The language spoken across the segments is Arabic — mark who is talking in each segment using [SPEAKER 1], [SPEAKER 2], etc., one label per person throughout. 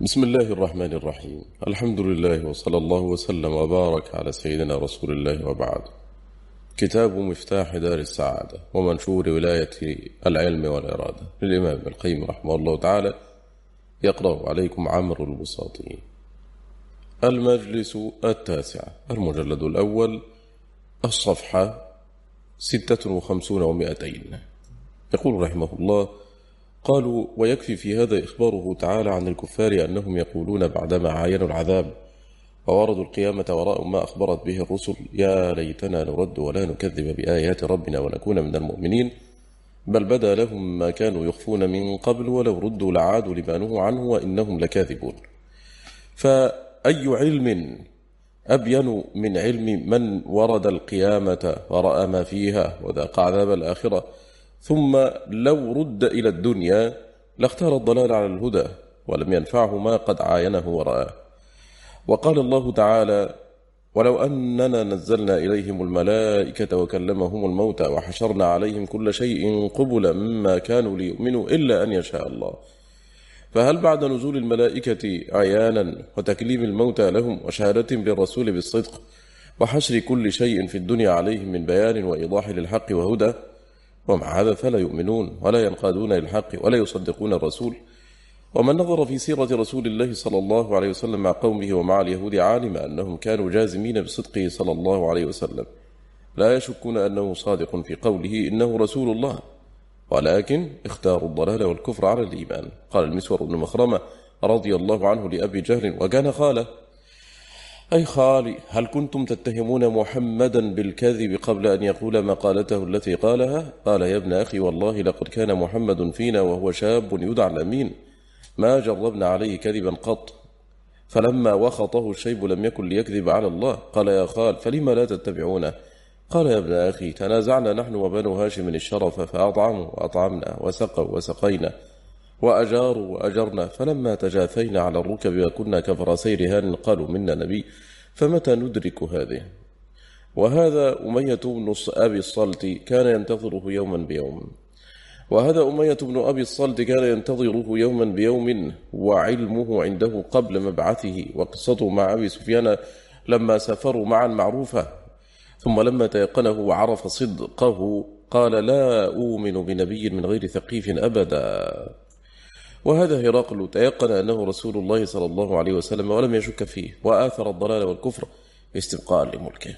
[SPEAKER 1] بسم الله الرحمن الرحيم الحمد لله وصلى الله وسلم وبارك على سيدنا رسول الله وبعد كتاب مفتاح دار السعادة ومنشور ولاية العلم والإرادة للإمام ابن القيم رحمه الله تعالى يقرأ عليكم عمر البساطين المجلس التاسع المجلد الأول الصفحة ستة وخمسون ومئتين يقول رحمه الله قالوا ويكفي في هذا إخباره تعالى عن الكفار أنهم يقولون بعدما عاينوا العذاب ووردوا القيامة وراء ما أخبرت به الرسل يا ليتنا نرد ولا نكذب بآيات ربنا ونكون من المؤمنين بل بدا لهم ما كانوا يخفون من قبل ولو ردوا لعادوا لما نهوا عنه وإنهم لكاذبون فأي علم أبين من علم من ورد القيامة ورأى ما فيها وذاق عذاب الآخرة ثم لو رد إلى الدنيا لاختار الضلال على الهدى ولم ينفعه ما قد عاينه ورآه وقال الله تعالى ولو أننا نزلنا إليهم الملائكة وكلمهم الموتى وحشرنا عليهم كل شيء قبلا مما كانوا ليؤمنوا إلا أن يشاء الله فهل بعد نزول الملائكة عيانا وتكليم الموتى لهم وشهادة بالرسول بالصدق وحشر كل شيء في الدنيا عليهم من بيان وإيضاح للحق وهدى ومع هذا فلا يؤمنون ولا ينقادون للحق ولا يصدقون الرسول ومن نظر في سيرة رسول الله صلى الله عليه وسلم مع قومه ومع اليهود عالم أنهم كانوا جازمين بصدقه صلى الله عليه وسلم لا يشكون أنه صادق في قوله إنه رسول الله ولكن اختاروا الضلال والكفر على الإيمان قال المسور بن مخرمة رضي الله عنه لأبي جهل وكان خاله أي خالي هل كنتم تتهمون محمدا بالكذب قبل أن يقول مقالته التي قالها قال يا ابن أخي والله لقد كان محمد فينا وهو شاب يدعى الأمين ما جربنا عليه كذبا قط فلما وخطه الشيب لم يكن ليكذب على الله قال يا خال فلما لا تتبعونه قال يا ابن أخي تنازعنا نحن وبنو هاشم الشرف فأطعموا وأطعمنا وسقوا وسقينا وأجاروا وأجرنا فلما تجاثينا على الركب وكنا كفرسي رهان قالوا منا نبي فمتى ندرك هذه وهذا أمية بن أبي الصلت كان ينتظره يوما بيوم وهذا أمية بن أبي الصلت كان ينتظره يوما بيوم وعلمه عنده قبل مبعثه وقصته مع أبي سفيان لما سافروا معا معروفة ثم لما تيقنه وعرف صدقه قال لا أؤمن بنبي من غير ثقيف أبدا وهذا هرقل تيقن أنه رسول الله صلى الله عليه وسلم ولم يشك فيه وآثر الضلال والكفر استبقاء لملكه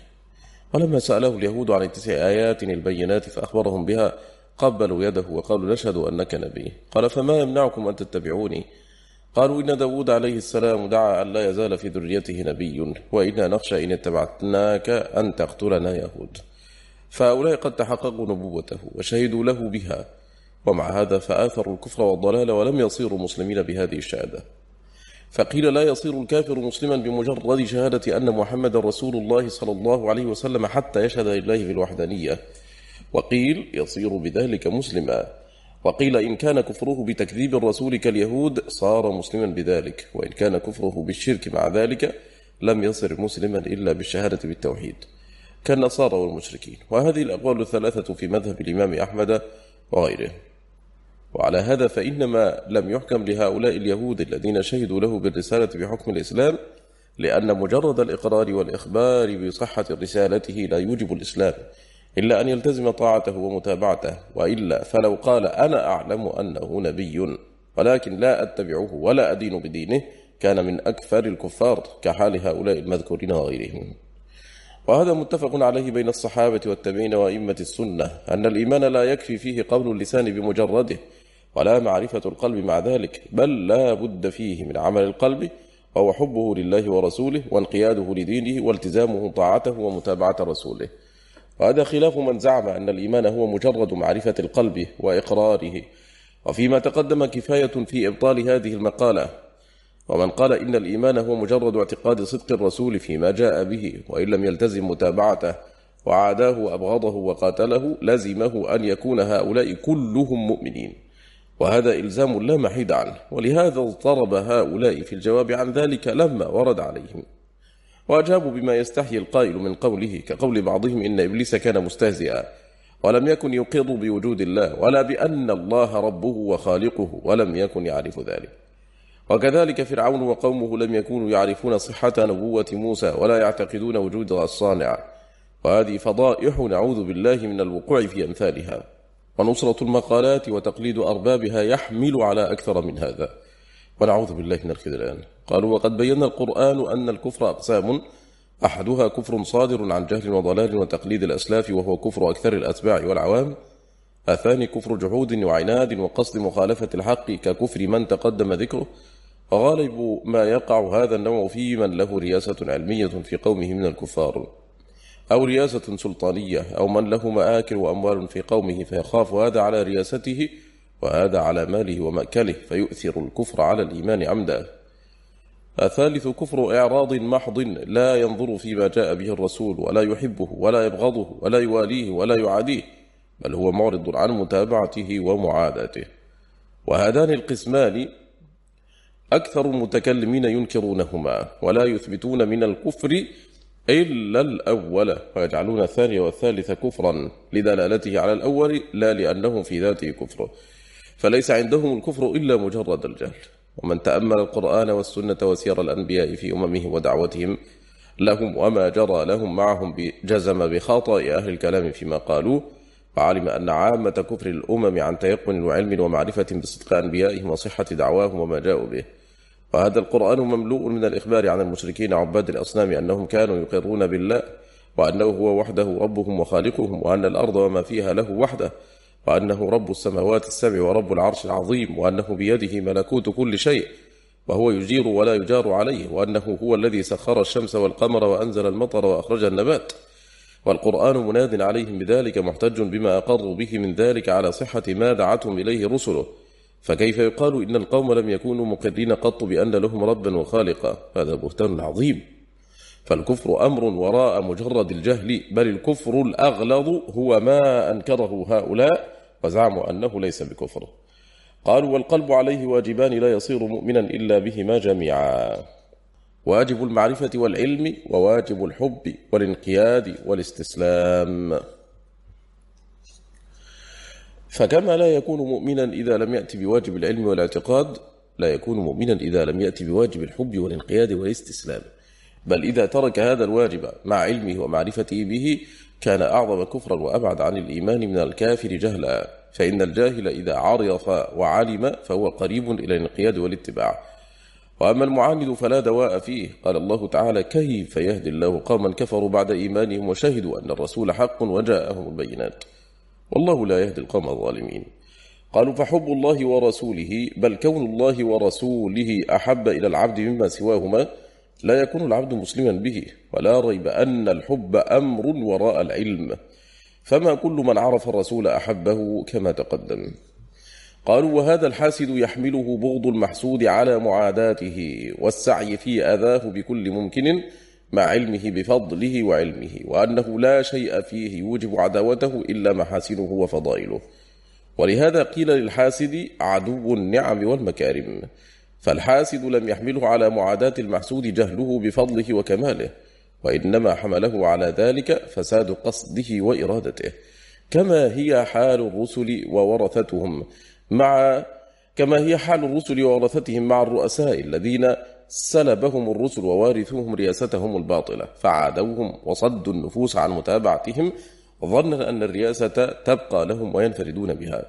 [SPEAKER 1] ولما سأله اليهود عن تسع آيات البينات فأخبرهم بها قبلوا يده وقالوا نشهد أنك نبي قال فما يمنعكم أن تتبعوني قالوا إن داود عليه السلام دعا أن لا يزال في ذريته نبي وإنا نخشى إن اتبعتناك أن تقتلنا يهود فأولئك قد تحققوا نبوته وشهدوا له بها ومع هذا فآثروا الكفر والضلال ولم يصيروا مسلمين بهذه الشهادة فقيل لا يصير الكافر مسلما بمجرد شهادة أن محمد رسول الله صلى الله عليه وسلم حتى يشهد لله بالوحدانية وقيل يصير بذلك مسلما وقيل إن كان كفره بتكذيب الرسول كاليهود صار مسلما بذلك وإن كان كفره بالشرك مع ذلك لم يصر مسلما إلا بالشهادة بالتوحيد كالنصارى والمشركين وهذه الأقوال الثلاثة في مذهب الإمام أحمد وغيره وعلى هذا فإنما لم يحكم لهؤلاء اليهود الذين شهدوا له بالرسالة بحكم الإسلام لأن مجرد الإقرار والإخبار بصحة رسالته لا يوجب الإسلام إلا أن يلتزم طاعته ومتابعته وإلا فلو قال أنا أعلم أنه نبي ولكن لا أتبعه ولا أدين بدينه كان من أكفر الكفار كحال هؤلاء المذكورين وغيرهم وهذا متفق عليه بين الصحابة والتابعين وأئمة السنة أن الإيمان لا يكفي فيه قول اللسان بمجرده ولا معرفة القلب مع ذلك بل لا بد فيه من عمل القلب وهو حبه لله ورسوله وانقياده لدينه والتزامه طاعته ومتابعة رسوله وهذا خلاف من زعم أن الإيمان هو مجرد معرفة القلب وإقراره وفيما تقدم كفاية في إبطال هذه المقالة ومن قال إن الإيمان هو مجرد اعتقاد صدق الرسول فيما جاء به وإن لم يلتزم متابعته وعاداه وأبغضه وقاتله لزمه أن يكون هؤلاء كلهم مؤمنين وهذا إلزام لا محيد عنه ولهذا اضطرب هؤلاء في الجواب عن ذلك لما ورد عليهم وأجابوا بما يستحي القائل من قوله كقول بعضهم إن إبليس كان مستهزئا ولم يكن يقض بوجود الله ولا بأن الله ربه وخالقه ولم يكن يعرف ذلك وكذلك فرعون وقومه لم يكونوا يعرفون صحة نبوة موسى ولا يعتقدون وجود الصانع وهذه فضائح نعوذ بالله من الوقوع في أمثالها ونصرة المقالات وتقليد أربابها يحمل على أكثر من هذا ونعوذ بالله من الخذلان قالوا وقد بينا القرآن أن الكفر أقسام أحدها كفر صادر عن جهل وضلال وتقليد الأسلاف وهو كفر أكثر الأتباع والعوام الثاني كفر جحود وعناد وقصد مخالفة الحق ككفر من تقدم ذكره وغالب ما يقع هذا النوع في من له رياسة علمية في قومه من الكفار أو رياسة سلطانية أو من له مآكل وأموال في قومه فيخاف هذا على رياسته وهذا على ماله ومأكله فيؤثر الكفر على الإيمان عمدا الثالث كفر إعراض محض لا ينظر فيما جاء به الرسول ولا يحبه ولا يبغضه ولا يواليه ولا يعاديه بل هو معرض عن متابعته ومعاداته وهذان القسمان أكثر المتكلمين ينكرونهما ولا يثبتون من الكفر إلا الأول ويجعلون الثاني والثالث كفرا لدلالته على الأول لا لأنه في ذاته كفر فليس عندهم الكفر إلا مجرد الجهل ومن تأمل القرآن والسنة وسير الأنبياء في أممهم ودعوتهم لهم وما جرى لهم معهم جزم بخطأ أهل الكلام فيما قالوا وعلم أن عامة كفر الأمم عن تيقن وعلم ومعرفة بصدق أنبيائهم وصحة دعواهم وما جاءوا به وهذا القرآن مملوء من الإخبار عن المشركين عباد الأصنام أنهم كانوا يقرون بالله وأنه هو وحده ربهم وخالقهم وأن الأرض وما فيها له وحده وأنه رب السماوات السبع ورب العرش العظيم وأنه بيده ملكوت كل شيء وهو يجير ولا يجار عليه وأنه هو الذي سخر الشمس والقمر وأنزل المطر وأخرج النبات والقرآن مناد عليهم بذلك محتج بما أقروا به من ذلك على صحة ما دعتهم إليه رسله فكيف يقال إن القوم لم يكونوا مقرين قط بأن لهم ربا وخالقا هذا بهتان عظيم فالكفر أمر وراء مجرد الجهل بل الكفر الأغلظ هو ما أنكره هؤلاء وزعموا أنه ليس بكفر قالوا والقلب عليه واجبان لا يصير مؤمنا إلا بهما جميعا واجب المعرفة والعلم وواجب الحب والانقياد والاستسلام فكما لا يكون مؤمنا إذا لم يأتي بواجب العلم والاعتقاد لا يكون مؤمنا إذا لم يأتي بواجب الحب والانقياد والاستسلام بل إذا ترك هذا الواجب مع علمه ومعرفته به كان أعظم كفرا وأبعد عن الإيمان من الكافر جهلا فإن الجاهل إذا عرف وعلم فهو قريب إلى الانقياد والاتباع وأما المعاند فلا دواء فيه قال الله تعالى كيف يهدي الله قوما كفروا بعد إيمانهم وشهدوا أن الرسول حق وجاءهم البينات والله لا يهدي القوم الظالمين قالوا فحب الله ورسوله بل كون الله ورسوله أحب إلى العبد مما سواهما لا يكون العبد مسلما به ولا ريب أن الحب أمر وراء العلم فما كل من عرف الرسول أحبه كما تقدم قالوا وهذا الحاسد يحمله بغض المحسود على معاداته والسعي في أذاه بكل ممكن مع علمه بفضله وعلمه وأنه لا شيء فيه يوجب عداوته إلا محاسنه وفضائله ولهذا قيل للحاسد عدو النعم والمكارم فالحاسد لم يحمله على معاداة المحسود جهله بفضله وكماله وإنما حمله على ذلك فساد قصده وإرادته كما هي حال الرسل وورثتهم مع كما هي حال الرسل وورثتهم مع الرؤساء الذين سلبهم الرسل ووارثوهم رياستهم الباطلة فعادوهم وصدوا النفوس عن متابعتهم ظنا أن الرياسة تبقى لهم وينفردون بها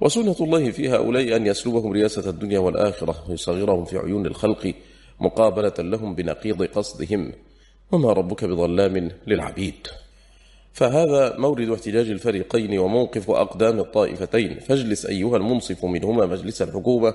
[SPEAKER 1] وسنة الله في هؤلاء أن يسلبهم رياسة الدنيا والآخرة ويصغرهم في عيون الخلق مقابلة لهم بنقيض قصدهم وما ربك بظلام للعبيد فهذا مورد احتجاج الفريقين وموقف أقدام الطائفتين فاجلس أيها المنصف منهما مجلس الحكومة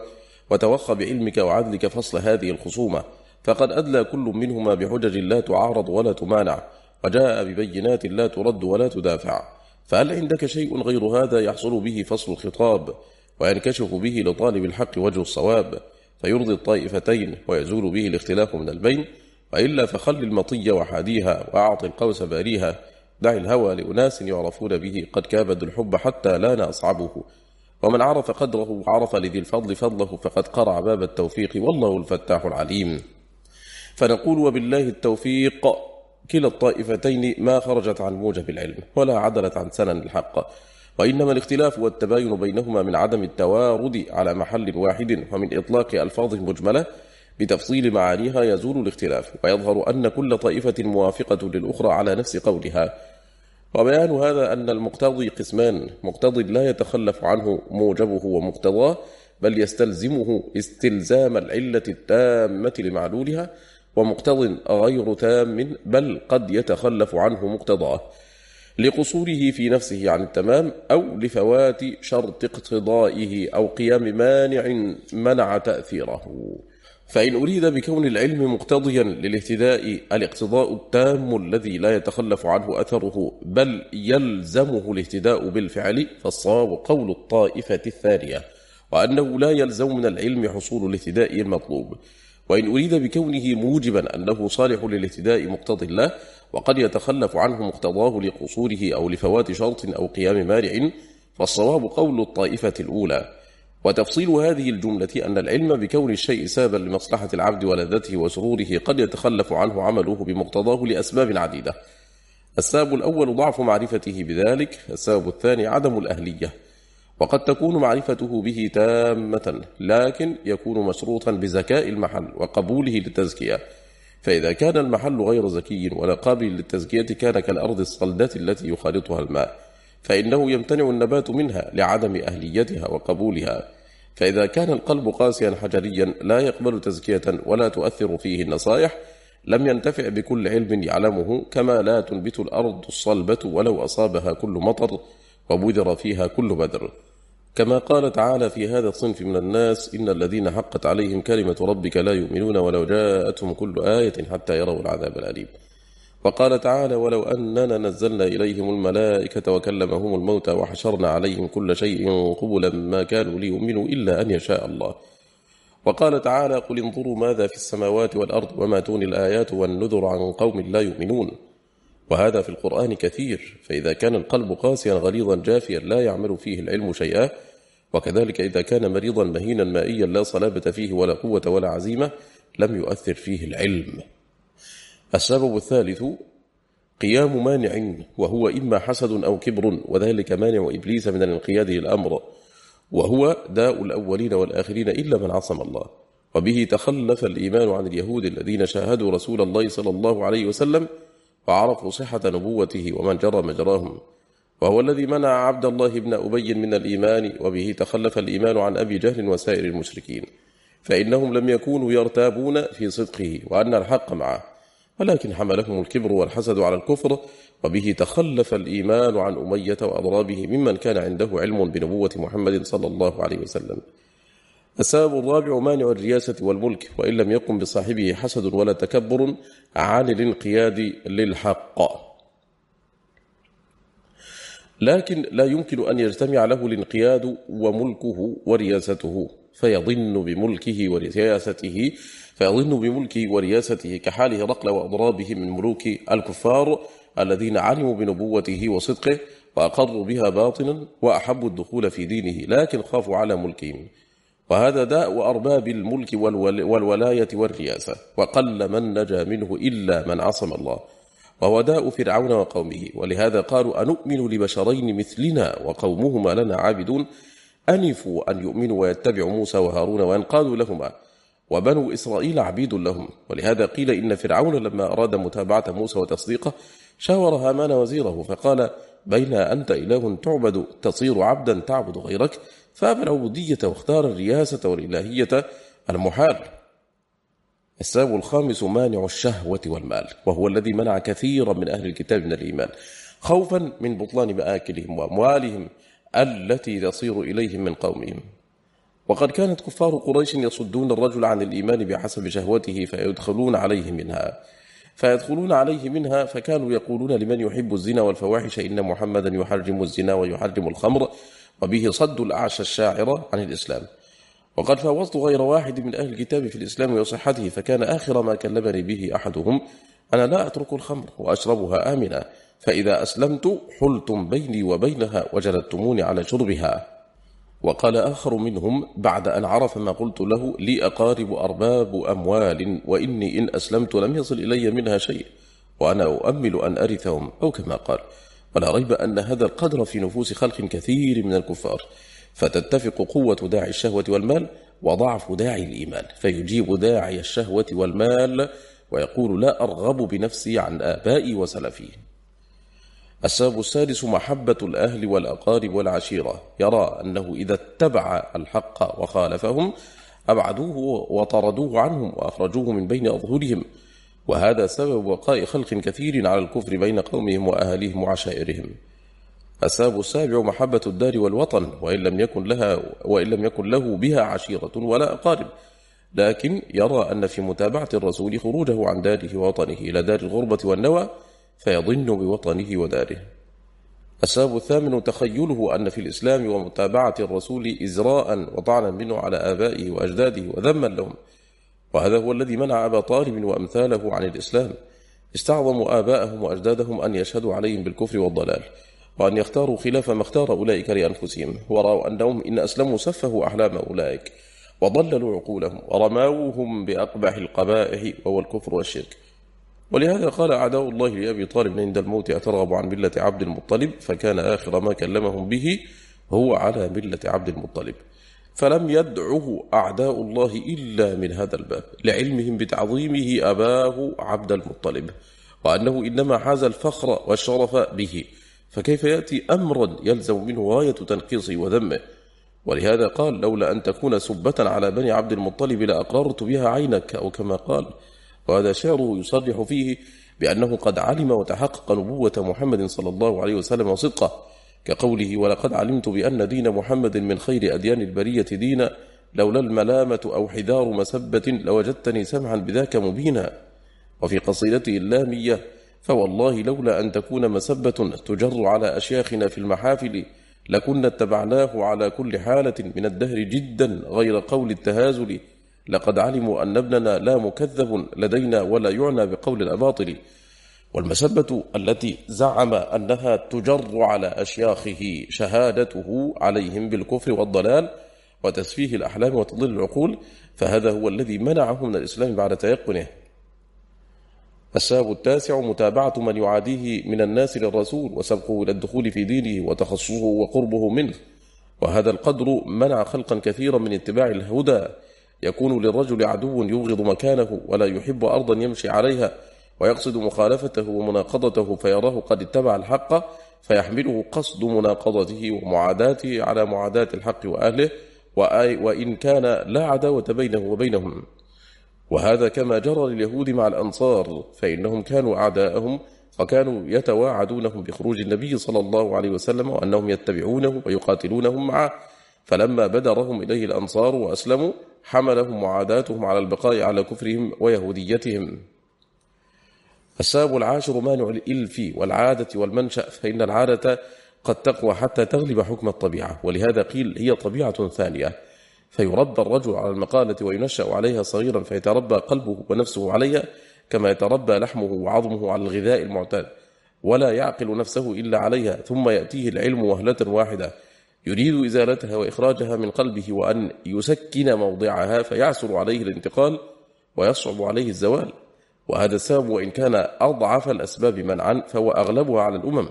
[SPEAKER 1] وتوخى بعلمك وعدلك فصل هذه الخصومة فقد أدلى كل منهما بحجج لا تعارض ولا تمانع وجاء ببينات لا ترد ولا تدافع فهل عندك شيء غير هذا يحصل به فصل الخطاب وينكشف به لطالب الحق وجه الصواب فيرضي الطائفتين ويزول به الاختلاف من البين وإلا فخل المطية وحاديها وأعطي القوس باريها دع الهوى لأناس يعرفون به قد كابدوا الحب حتى لان أصعبه ومن عرف قدره وعرف لذي الفضل فضله فقد قرع باب التوفيق والله الفتاح العليم فنقول وبالله التوفيق كلا الطائفتين ما خرجت عن موجب العلم ولا عدلت عن سنن الحق وإنما الاختلاف والتباين بينهما من عدم التوارد على محل واحد ومن إطلاق ألفاظ مجملة بتفصيل معانيها يزول الاختلاف ويظهر أن كل طائفة موافقة للأخرى على نفس قولها وبيان هذا أن المقتضي قسمان مقتضي لا يتخلف عنه موجبه ومقتضاه بل يستلزمه استلزام العلة التامة لمعلولها ومقتض غير تام بل قد يتخلف عنه مقتضاه لقصوره في نفسه عن التمام أو لفوات شرط اقتضائه أو قيام مانع منع تأثيره فإن أريد بكون العلم مقتضيا للاهتداء الاقتضاء التام الذي لا يتخلف عنه أثره بل يلزمه الاهتداء بالفعل فالصواب قول الطائفة الثانية وأنه لا يلزم من العلم حصول الاهتداء المطلوب وإن أريد بكونه موجبا أنه صالح للاهتداء مقتضي الله وقد يتخلف عنه مقتضاه لقصوره أو لفوات شرط أو قيام مارع فالصواب قول الطائفة الأولى وتفصيل هذه الجملة أن العلم بكون الشيء سابا لمصلحة العبد ولذته وسروره قد يتخلف عنه عمله بمقتضاه لأسباب عديدة السبب الأول ضعف معرفته بذلك السبب الثاني عدم الأهلية وقد تكون معرفته به تامة لكن يكون مشروطا بذكاء المحل وقبوله للتزكية فإذا كان المحل غير زكي ولا قابل للتزكية كان كالأرض الصلدة التي يخالطها الماء فإنه يمتنع النبات منها لعدم أهليتها وقبولها فإذا كان القلب قاسيا حجريا لا يقبل تزكية ولا تؤثر فيه النصائح لم ينتفع بكل علم يعلمه كما لا تنبت الأرض الصلبة ولو أصابها كل مطر وبذر فيها كل بذر كما قال تعالى في هذا الصنف من الناس إن الذين حقت عليهم كلمة ربك لا يؤمنون ولو جاءتهم كل آية حتى يروا العذاب الأليم وقال تعالى ولو أننا نزلنا إليهم الملائكة وكلمهم الموتى وحشرنا عليهم كل شيء قبلا ما كانوا ليؤمنوا إلا أن يشاء الله وقال تعالى قل انظروا ماذا في السماوات والأرض وما تون الآيات والنذر عن قوم لا يؤمنون وهذا في القرآن كثير فإذا كان القلب قاسيا غليظا جافيا لا يعمل فيه العلم شيئا وكذلك إذا كان مريضا مهينا مائيا لا صلابة فيه ولا قوة ولا عزيمة لم يؤثر فيه العلم السبب الثالث قيام مانع وهو إما حسد أو كبر وذلك مانع إبليس من الانقياد للأمر وهو داء الأولين والآخرين إلا من عصم الله وبه تخلف الإيمان عن اليهود الذين شاهدوا رسول الله صلى الله عليه وسلم وعرفوا صحة نبوته ومن جرى مجراهم وهو الذي منع عبد الله بن أبي من الإيمان وبه تخلف الإيمان عن أبي جهل وسائر المشركين فإنهم لم يكونوا يرتابون في صدقه وأن الحق معه ولكن حملهم الكبر والحسد على الكفر وبه تخلف الإيمان عن أمية وأضرابه ممن كان عنده علم بنبوة محمد صلى الله عليه وسلم السبب الرابع مانع الرياسة والملك وإن لم يقم بصاحبه حسد ولا تكبر عن الانقياد للحق لكن لا يمكن أن يجتمع له الانقياد وملكه ورياسته فيظن بملكه ورياسته فيظن بملكه ورياسته كحال هرقل وأضرابه من ملوك الكفار الذين علموا بنبوته وصدقه وأقروا بها باطنا وأحبوا الدخول في دينه لكن خافوا على ملكهم وهذا داء أرباب الملك والولاية والرياسة وقل من نجا منه إلا من عصم الله وهو داء فرعون وقومه ولهذا قالوا أنؤمن لبشرين مثلنا وقومهما لنا عابدون أنفوا أن يؤمنوا ويتبعوا موسى وهارون وينقادوا لهما وبنو إسرائيل عبيد لهم ولهذا قيل إن فرعون لما أراد متابعة موسى وتصديقه شاور هامان وزيره فقال بين أنت إله تعبد تصير عبدا تعبد غيرك فأبى العبودية واختار الرياسة والإلهية المحال السبب الخامس مانع الشهوة والمال وهو الذي منع كثيرا من أهل الكتاب من الإيمان خوفا من بطلان مآكلهم وأموالهم التي تصير إليهم من قومهم وقد كانت كفار قريش يصدون الرجل عن الإيمان بحسب شهوته فيدخلون عليه منها فيدخلون عليه منها فكانوا يقولون لمن يحب الزنا والفواحش إن محمدا يحرم الزنا ويحرم الخمر وبه صد الأعشى الشاعرة عن الإسلام وقد فاوضت غير واحد من أهل الكتاب في الإسلام وصحته فكان آخر ما كلمني به أحدهم أنا لا أترك الخمر وأشربها آمنة فإذا أسلمت حلتم بيني وبينها وجلدتموني على شربها وقال آخر منهم بعد أن عرف ما قلت له لي أقارب أرباب أموال وإني إن أسلمت لم يصل إلي منها شيء وأنا أؤمل أن أرثهم أو كما قال ولا ريب أن هذا القدر في نفوس خلق كثير من الكفار فتتفق قوة داعي الشهوة والمال وضعف داعي الإيمان فيجيب داعي الشهوة والمال ويقول لا أرغب بنفسي عن آبائي وسلفي السبب السادس محبة الأهل والأقارب والعشيرة يرى أنه إذا اتبع الحق وخالفهم أبعدوه وطردوه عنهم وأخرجوه من بين أظهرهم وهذا سبب وقاء خلق كثير على الكفر بين قومهم وأهلهم وعشائرهم السبب السابع محبة الدار والوطن وإن لم يكن, لها وإن لم يكن له بها عشيرة ولا أقارب لكن يرى أن في متابعة الرسول خروجه عن داره ووطنه إلى دار الغربة والنوى فيضن بوطنه وداره السبب الثامن تخيله أن في الإسلام ومتابعة الرسول إزراء وطعنا منه على آبائه وأجداده وذما لهم وهذا هو الذي منع أبا طالب وأمثاله عن الإسلام استعظموا آباءهم وأجدادهم أن يشهدوا عليهم بالكفر والضلال وأن يختاروا خلاف ما اختار أولئك لأنفسهم ورأوا أنهم إن أسلموا سفهوا أحلام أولئك وضللوا عقولهم ورماوهم بأقبح القبائح وهو الكفر والشرك ولهذا قال أعداء الله لأبي طالب عند الموت أترغب عن ملة عبد المطلب فكان آخر ما كلمهم به هو على ملة عبد المطلب فلم يدعه أعداء الله إلا من هذا الباب لعلمهم بتعظيمه أباه عبد المطلب وأنه إنما حاز الفخر والشرف به فكيف يأتي أمرا يلزم منه غاية تنقيصه وذمه ولهذا قال لولا أن تكون سبة على بني عبد المطلب لأقررت بها عينك أو كما قال وهذا شعر يصرح فيه بأنه قد علم وتحقق نبوة محمد صلى الله عليه وسلم وصدقه كقوله ولقد علمت بأن دين محمد من خير أديان البرية دينا لولا الملامة أو حذار مسبة لوجدتني سمعا بذاك مبينا وفي قصيدته اللامية فوالله لولا أن تكون مسبة تجر على أشياخنا في المحافل لكنا اتبعناه على كل حالة من الدهر جدا غير قول التهازل لقد علموا أن ابننا لا مكذب لدينا ولا يعنى بقول الأباطل والمسبة التي زعم أنها تجر على أشياخه شهادته عليهم بالكفر والضلال وتسفيه الأحلام وتضل العقول فهذا هو الذي منعه من الإسلام بعد تيقنه السبب التاسع متابعة من يعاديه من الناس للرسول وسبقه إلى الدخول في دينه وتخصصه وقربه منه وهذا القدر منع خلقا كثيرا من اتباع الهدى يكون للرجل عدو يبغض مكانه ولا يحب أرضا يمشي عليها ويقصد مخالفته ومناقضته فيراه قد اتبع الحق فيحمله قصد مناقضته ومعاداته على معاداة الحق وأهله وإن كان لا عداوة بينه وبينهم وهذا كما جرى لليهود مع الأنصار فإنهم كانوا أعداءهم فكانوا يتواعدونهم بخروج النبي صلى الله عليه وسلم وأنهم يتبعونه ويقاتلونهم معه فلما بدرهم إليه الأنصار وأسلموا حملهم وعاداتهم على البقاء على كفرهم ويهوديتهم الساب العاشر مانع الإلف والعادة والمنشأ فإن العادة قد تقوى حتى تغلب حكم الطبيعة ولهذا قيل هي طبيعة ثانية فيربى الرجل على المقالة وينشأ عليها صغيرا فيتربى قلبه ونفسه عليها كما يتربى لحمه وعظمه على الغذاء المعتاد ولا يعقل نفسه إلا عليها ثم يأتيه العلم وهلة واحدة يريد إزالتها وإخراجها من قلبه وأن يسكن موضعها فيعسر عليه الانتقال ويصعب عليه الزوال وهذا السبب وإن كان أضعف الأسباب منعا فهو أغلبها على الأمم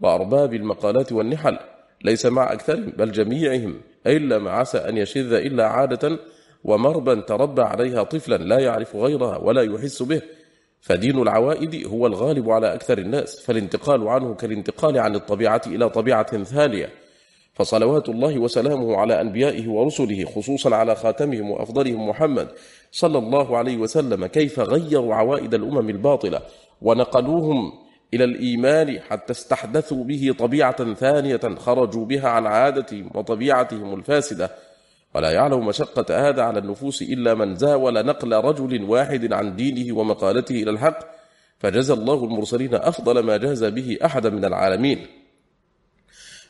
[SPEAKER 1] وأرباب المقالات والنحل ليس مع أكثرهم بل جميعهم إلا ما عسى أن يشذ إلا عادة ومربا تربى عليها طفلا لا يعرف غيرها ولا يحس به فدين العوائد هو الغالب على أكثر الناس فالانتقال عنه كالانتقال عن الطبيعة إلى طبيعة ثانية فصلوات الله وسلامه على أنبيائه ورسله خصوصا على خاتمهم وأفضلهم محمد صلى الله عليه وسلم كيف غيروا عوائد الأمم الباطلة ونقلوهم إلى الإيمان حتى استحدثوا به طبيعة ثانية خرجوا بها عن عادتهم وطبيعتهم الفاسدة ولا يعلم مشقة هذا على النفوس إلا من زاول نقل رجل واحد عن دينه ومقالته إلى الحق فجزى الله المرسلين أفضل ما جاز به أحد من العالمين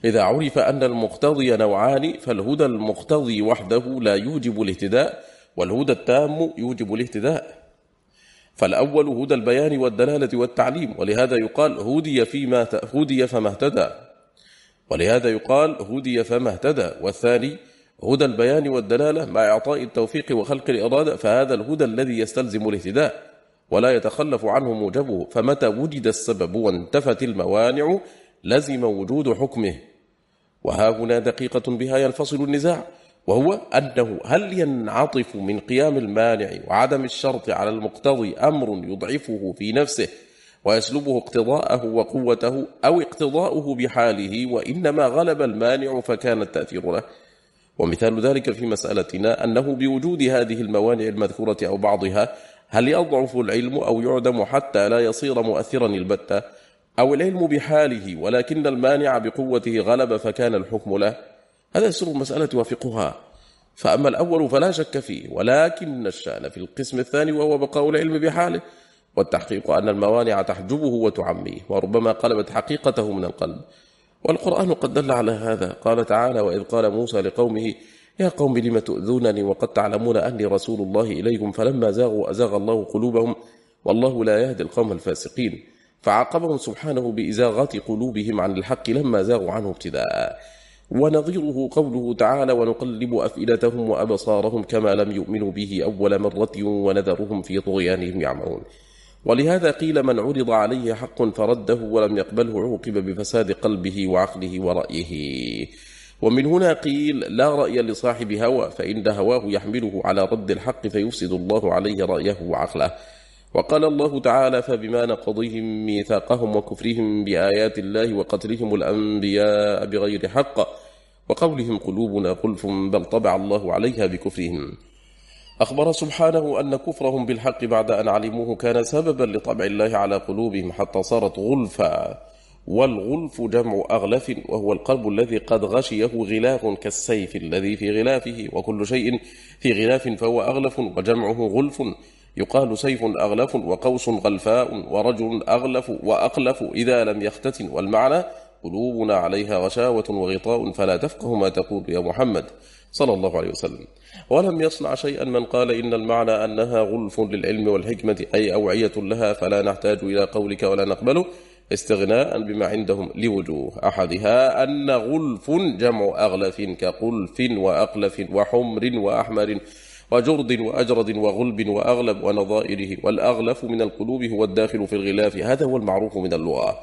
[SPEAKER 1] إذا عرف أن المقتضي نوعان فالهدى المقتضي وحده لا يوجب الاهتداء والهدى التام يوجب الاهتداء فالأول هدى البيان والدلالة والتعليم ولهذا يقال هدي, فيما هدي فما اهتدى ولهذا يقال هدي فما اهتدى والثاني هدى البيان والدلالة مع إعطاء التوفيق وخلق الإرادة فهذا الهدى الذي يستلزم الاهتداء ولا يتخلف عنه موجبه فمتى وجد السبب وانتفت الموانع لزم وجود حكمه وها هنا دقيقة بها ينفصل النزاع وهو أنه هل ينعطف من قيام المانع وعدم الشرط على المقتضي أمر يضعفه في نفسه ويسلبه اقتضاءه وقوته أو اقتضاؤه بحاله وإنما غلب المانع فكان التأثير له ومثال ذلك في مسألتنا أنه بوجود هذه الموانع المذكورة أو بعضها هل يضعف العلم أو يعدم حتى لا يصير مؤثرا البتة أو العلم بحاله ولكن المانع بقوته غلب فكان الحكم له هذا سر المسألة وفقها فأما الأول فلا شك فيه ولكن الشأن في القسم الثاني وهو بقاء العلم بحاله والتحقيق أن الموانع تحجبه وتعميه وربما قلبت حقيقته من القلب والقرآن قد دل على هذا قال تعالى وإذ قال موسى لقومه يا قوم لم تؤذونني وقد تعلمون أني رسول الله إليكم فلما زاغوا أزاغ الله قلوبهم والله لا يهدي القوم الفاسقين فعاقبهم سبحانه بإزاغات قلوبهم عن الحق لما زاغوا عنه ابتداء ونظيره قوله تعالى ونقلب أفئدتهم وأبصارهم كما لم يؤمنوا به أول مرة ونذرهم في طغيانهم يعمرون ولهذا قيل من عرض عليه حق فرده ولم يقبله عوقب بفساد قلبه وعقله ورأيه ومن هنا قيل لا رأي لصاحب هوى فإن هواه يحمله على رد الحق فيفسد الله عليه رأيه وعقله وقال الله تعالى فبما نقضهم ميثاقهم وكفرهم بآيات الله وقتلهم الأنبياء بغير حق وقولهم قلوبنا قلف بل طبع الله عليها بكفرهم أخبر سبحانه أن كفرهم بالحق بعد أن علموه كان سببا لطبع الله على قلوبهم حتى صارت غلفا والغلف جمع أغلف وهو القلب الذي قد غشيه غلاف كالسيف الذي في غلافه وكل شيء في غلاف فهو أغلف وجمعه غلف يقال سيف أغلف وقوس غلفاء ورجل أغلف وأقلف إذا لم يختتن والمعنى قلوبنا عليها غشاوة وغطاء فلا تفقه ما تقول يا محمد صلى الله عليه وسلم ولم يصنع شيئا من قال إن المعنى أنها غلف للعلم والحكمة أي أوعية لها فلا نحتاج إلى قولك ولا نقبله استغناء بما عندهم لوجوه أحدها أن غلف جمع أغلف كقلف وأقلف وحمر وأحمر وجرد وأجرد وغلب وأغلب ونظائره والأغلف من القلوب هو الداخل في الغلاف هذا هو المعروف من اللغة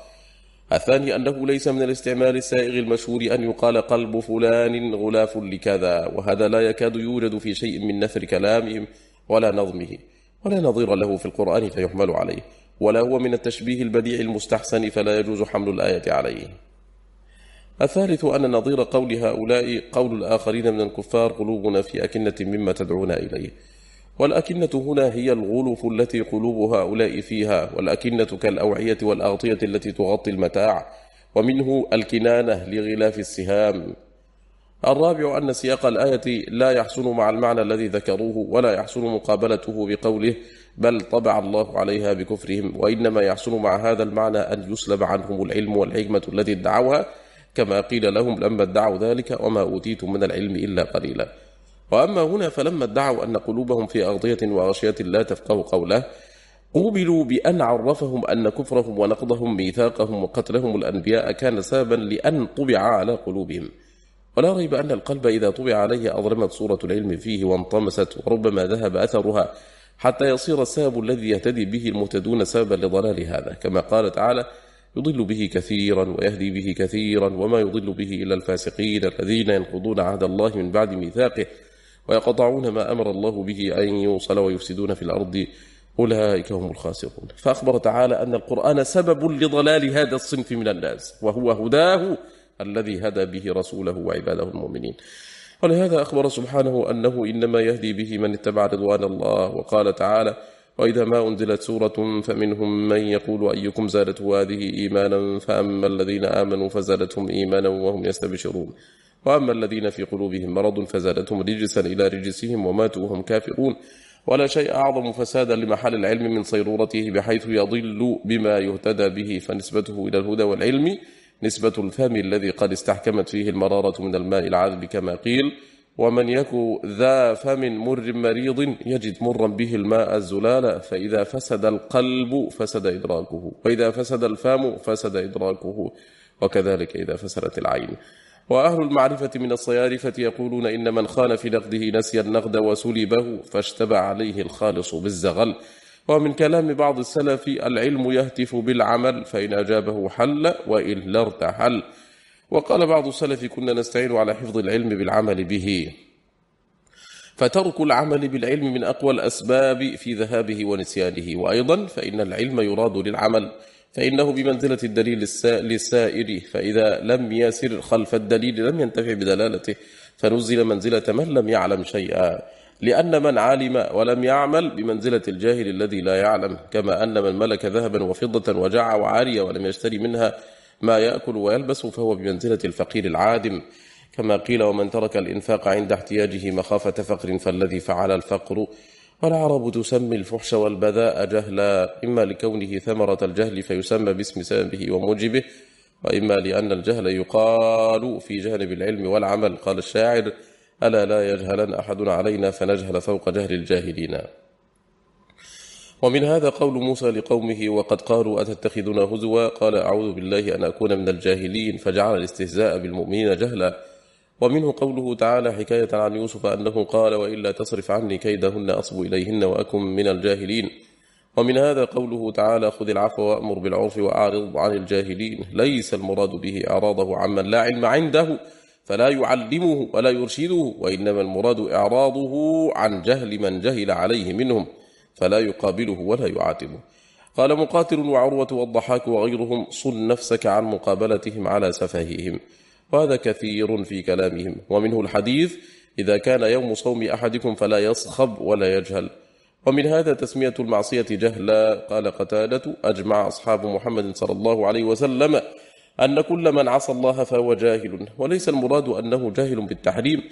[SPEAKER 1] الثاني أنه ليس من الاستعمال السائغ المشهور أن يقال قلب فلان غلاف لكذا وهذا لا يكاد يوجد في شيء من نثر كلامهم ولا نظمه ولا نظير له في القرآن فيحمل عليه ولا هو من التشبيه البديع المستحسن فلا يجوز حمل الآية عليه الثالث أن نظير قول هؤلاء قول الآخرين من الكفار قلوبنا في أكنة مما تدعون إليه والأكنة هنا هي الغلف التي قلوب هؤلاء فيها والأكنة كالأوعية والأغطية التي تغطي المتاع ومنه الكنانة لغلاف السهام الرابع أن سياق الآية لا يحسن مع المعنى الذي ذكروه ولا يحسن مقابلته بقوله بل طبع الله عليها بكفرهم وإنما يحسن مع هذا المعنى أن يسلب عنهم العلم والحكمة الذي ادعوها كما قيل لهم لما ادعوا ذلك وما أوتيتم من العلم إلا قليلا وأما هنا فلما ادعوا أن قلوبهم في أغطية وغشية لا تفقه قوله قوبلوا بأن عرفهم أن كفرهم ونقضهم ميثاقهم وقتلهم الأنبياء كان سابا لأن طبع على قلوبهم ولا ريب أن القلب إذا طبع عليه أظلمت صورة العلم فيه وانطمست وربما ذهب أثرها حتى يصير الساب الذي يهتدي به المهتدون سابا لضلال هذا كما قال تعالى يضل به كثيرا ويهدي به كثيرا وما يضل به إلا الفاسقين الذين ينقضون عهد الله من بعد ميثاقه ويقطعون ما أمر الله به أن يوصل ويفسدون في الأرض أولئك هم الخاسرون فأخبر تعالى أن القرآن سبب لضلال هذا الصنف من الناس وهو هداه الذي هدى به رسوله وعباده المؤمنين ولهذا أخبر سبحانه أنه إنما يهدي به من اتبع رضوان الله وقال تعالى وإذا ما أنزلت سورة فمنهم من يقول أيكم زادته هذه إيمانا فأما الذين آمنوا فزادتهم إيمانا وهم يستبشرون وأما الذين في قلوبهم مرض فزادتهم رجسا إلى رجسهم وماتوا وهم كافرون ولا شيء أعظم فسادا لمحل العلم من صيرورته بحيث يضل بما يهتدى به فنسبته إلى الهدى والعلم نسبة الفم الذي قد استحكمت فيه المرارة من الماء العذب كما قيل ومن يك ذا فم مر مريض يجد مرا به الماء الزلالا فإذا فسد القلب فسد إدراكه وإذا فسد الفم فسد إدراكه وكذلك إذا فسدت العين وأهل المعرفة من الصيارفة يقولون إن من خان في نقده نسي النقد وسلبه فاشتبع عليه الخالص بالزغل ومن كلام بعض السلف العلم يهتف بالعمل فإن أجابه حل وإلا ارتحل وقال بعض السلف كنا نستعين على حفظ العلم بالعمل به فترك العمل بالعلم من أقوى الأسباب في ذهابه ونسيانه وأيضا فإن العلم يراد للعمل فإنه بمنزلة الدليل للسائر فإذا لم يسر خلف الدليل لم ينتفع بدلالته فنزل منزلة من لم يعلم شيئا لأن من علم ولم يعمل بمنزلة الجاهل الذي لا يعلم كما أن من ملك ذهبا وفضة وجع وعارية ولم يشتري منها ما يأكل ويلبس فهو بمنزلة الفقير العادم كما قيل ومن ترك الإنفاق عند احتياجه مخافة فقر فالذي فعل الفقر والعرب تسمي الفحش والبذاء جهلا إما لكونه ثمرة الجهل فيسمى باسم سببه وموجبه وإما لأن الجهل يقال في جانب العلم والعمل قال الشاعر ألا لا يجهلن أحد علينا فنجهل فوق جهل الجاهلين ومن هذا قول موسى لقومه وقد قالوا أتتخذنا هزوا قال أعوذ بالله أن أكون من الجاهلين فجعل الاستهزاء بالمؤمنين جهلا ومنه قوله تعالى حكاية عن يوسف أنه قال وإلا تصرف عني كيدهن أصب إليهن وأكن من الجاهلين ومن هذا قوله تعالى خذ العفو وأمر بالعرف وأعرض عن الجاهلين ليس المراد به أعراضه عمن لا علم عنده فلا يعلمه ولا يرشده وإنما المراد إعراضه عن جهل من جهل عليه منهم فلا يقابله ولا يعاتبه قال مقاتل وعروة والضحاك وغيرهم صل نفسك عن مقابلتهم على سفههم وهذا كثير في كلامهم ومنه الحديث إذا كان يوم صوم أحدكم فلا يصخب ولا يجهل ومن هذا تسمية المعصية جهلا قال قتادة أجمع أصحاب محمد صلى الله عليه وسلم أن كل من عصى الله فهو جاهل وليس المراد أنه جاهل بالتحريم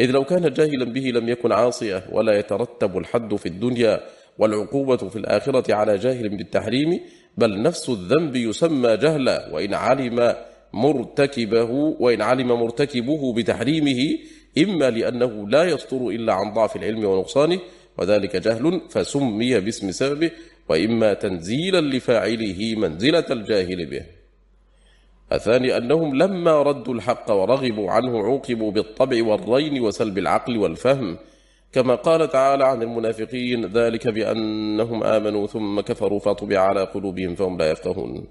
[SPEAKER 1] إذ لو كان جاهلا به لم يكن عاصية ولا يترتب الحد في الدنيا والعقوبة في الآخرة على جاهل بالتحريم بل نفس الذنب يسمى جهلا وإن علم مرتكبه وإن علم مرتكبه بتحريمه إما لأنه لا يصدر إلا عن ضعف العلم ونقصانه وذلك جهل فسمي باسم سببه وإما تنزيلا لفاعله منزلة الجاهل به الثاني أنهم لما ردوا الحق ورغبوا عنه عوقبوا بالطبع والرين وسلب العقل والفهم كما قال تعالى عن المنافقين ذلك بأنهم آمنوا ثم كفروا فطبع على قلوبهم فهم لا يفقهون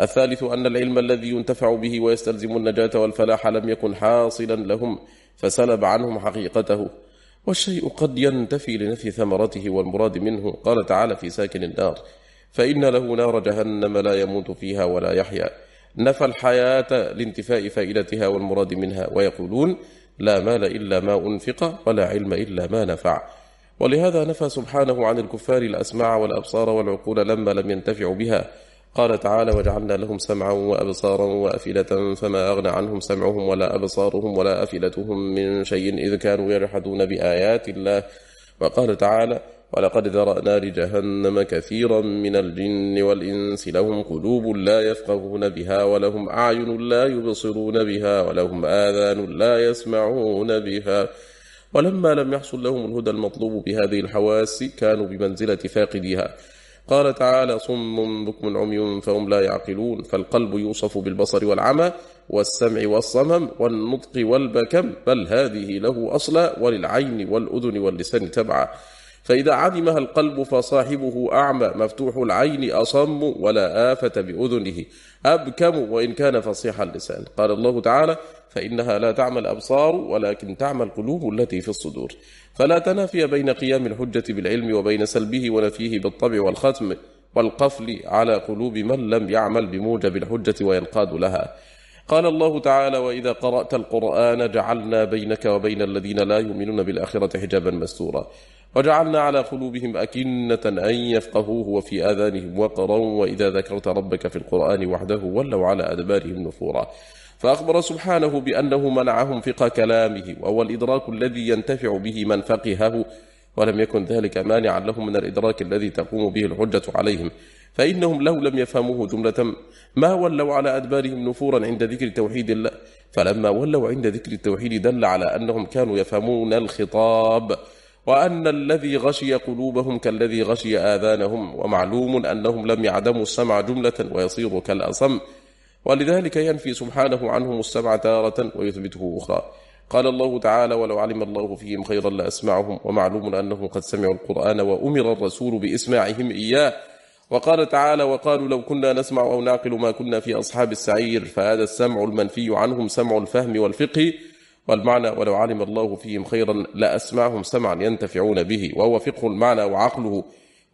[SPEAKER 1] الثالث أن العلم الذي ينتفع به ويستلزم النجاة والفلاح لم يكن حاصلا لهم فسلب عنهم حقيقته والشيء قد ينتفي لنفي ثمرته والمراد منه قال تعالى في ساكن النار فإن له نار جهنم لا يموت فيها ولا يحيا نفى الحياة لانتفاء فائدتها والمراد منها ويقولون لا مال إلا ما أنفق ولا علم إلا ما نفع ولهذا نفى سبحانه عن الكفار الأسماع والأبصار والعقول لما لم ينتفعوا بها قال تعالى وجعلنا لهم سمعا وأبصارا وأفئلة فما أغنى عنهم سمعهم ولا أبصارهم ولا أفئلتهم من شيء إذ كانوا يجحدون بآيات الله وقال تعالى ولقد ذرأنا لجهنم كثيرا من الجن والإنس لهم قلوب لا يفقهون بها ولهم أعين لا يبصرون بها ولهم آذان لا يسمعون بها ولما لم يحصل لهم الهدى المطلوب بهذه الحواس كانوا بمنزلة فاقديها قال تعالى صم بكم عمي فهم لا يعقلون فالقلب يوصف بالبصر والعمى والسمع والصمم والنطق والبكم بل هذه له أصلا وللعين والأذن واللسان تبعا فإذا عدمها القلب فصاحبه أعمى مفتوح العين أصم ولا آفة بأذنه أبكم وإن كان فصيح اللسان قال الله تعالى فإنها لا تعمى الأبصار ولكن تعمى القلوب التي في الصدور فلا تنافي بين قيام الحجة بالعلم وبين سلبه ونفيه بالطبع والختم والقفل على قلوب من لم يعمل بموجب الحجة وينقاد لها قال الله تعالى وإذا قرأت القرآن جعلنا بينك وبين الذين لا يؤمنون بالآخرة حجابا مستورا وجعلنا على قلوبهم أكنة أن يفقهوه وفي آذانهم وقرا وإذا ذكرت ربك في القرآن وحده ولوا على أدبارهم نفورا فأخبر سبحانه بأنه منعهم فقه كلامه وهو الإدراك الذي ينتفع به من فقهه ولم يكن ذلك مانعا لهم من الإدراك الذي تقوم به الحجة عليهم فإنهم لو لم يفهموه جملة ما ولوا على أدبارهم نفورا عند ذكر توحيد الله فلما ولوا عند ذكر التوحيد دل على أنهم كانوا يفهمون الخطاب وأن الذي غشي قلوبهم كالذي غشي آذانهم ومعلوم أنهم لم يعدموا السمع جملة ويصير كالأصم ولذلك ينفي سبحانه عنهم السمع تارة ويثبته أخرى قال الله تعالى ولو علم الله فيهم خيرا لأسمعهم ومعلوم أنهم قد سمعوا القرآن وأمر الرسول بإسماعهم إياه وقال تعالى وقالوا لو كنا نسمع أو نعقل ما كنا في أصحاب السعير فهذا السمع المنفي عنهم سمع الفهم والفقه والمعنى ولو علم الله فيهم خيرا لأسمعهم سمعا ينتفعون به وهو فقه المعنى وعقله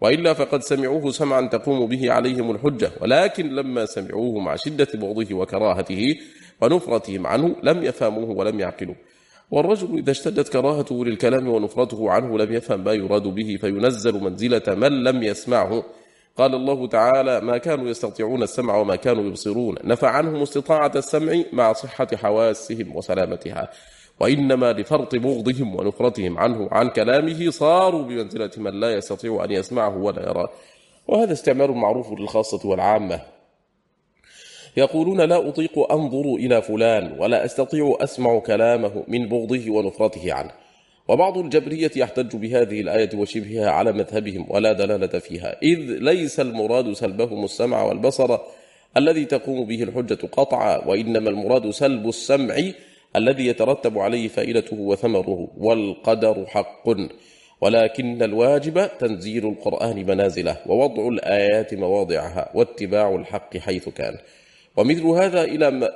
[SPEAKER 1] وإلا فقد سمعوه سمعا تقوم به عليهم الحجة ولكن لما سمعوه مع شدة بغضه وكراهته ونفرتهم عنه لم يفهموه ولم يعقلوا والرجل إذا اشتدت كراهته للكلام ونفرته عنه لم يفهم ما يراد به فينزل منزلة من لم يسمعه قال الله تعالى ما كانوا يستطيعون السمع وما كانوا يبصرون نفى عنهم استطاعة السمع مع صحة حواسهم وسلامتها وإنما لفرط بغضهم ونفرتهم عنه عن كلامه صاروا بمنزلة من لا يستطيع أن يسمعه ولا يراه وهذا استعمال معروف للخاصة والعامة يقولون لا أطيق أنظر إلى فلان ولا أستطيع أسمع كلامه من بغضه ونفرته عنه وبعض الجبرية يحتج بهذه الآية وشبهها على مذهبهم ولا دلالة فيها إذ ليس المراد سلبهم السمع والبصر الذي تقوم به الحجة قطعا وإنما المراد سلب السمع الذي يترتب عليه فائدته وثمره والقدر حق ولكن الواجب تنزيل القرآن منازله ووضع الآيات مواضعها واتباع الحق حيث كان ومثل هذا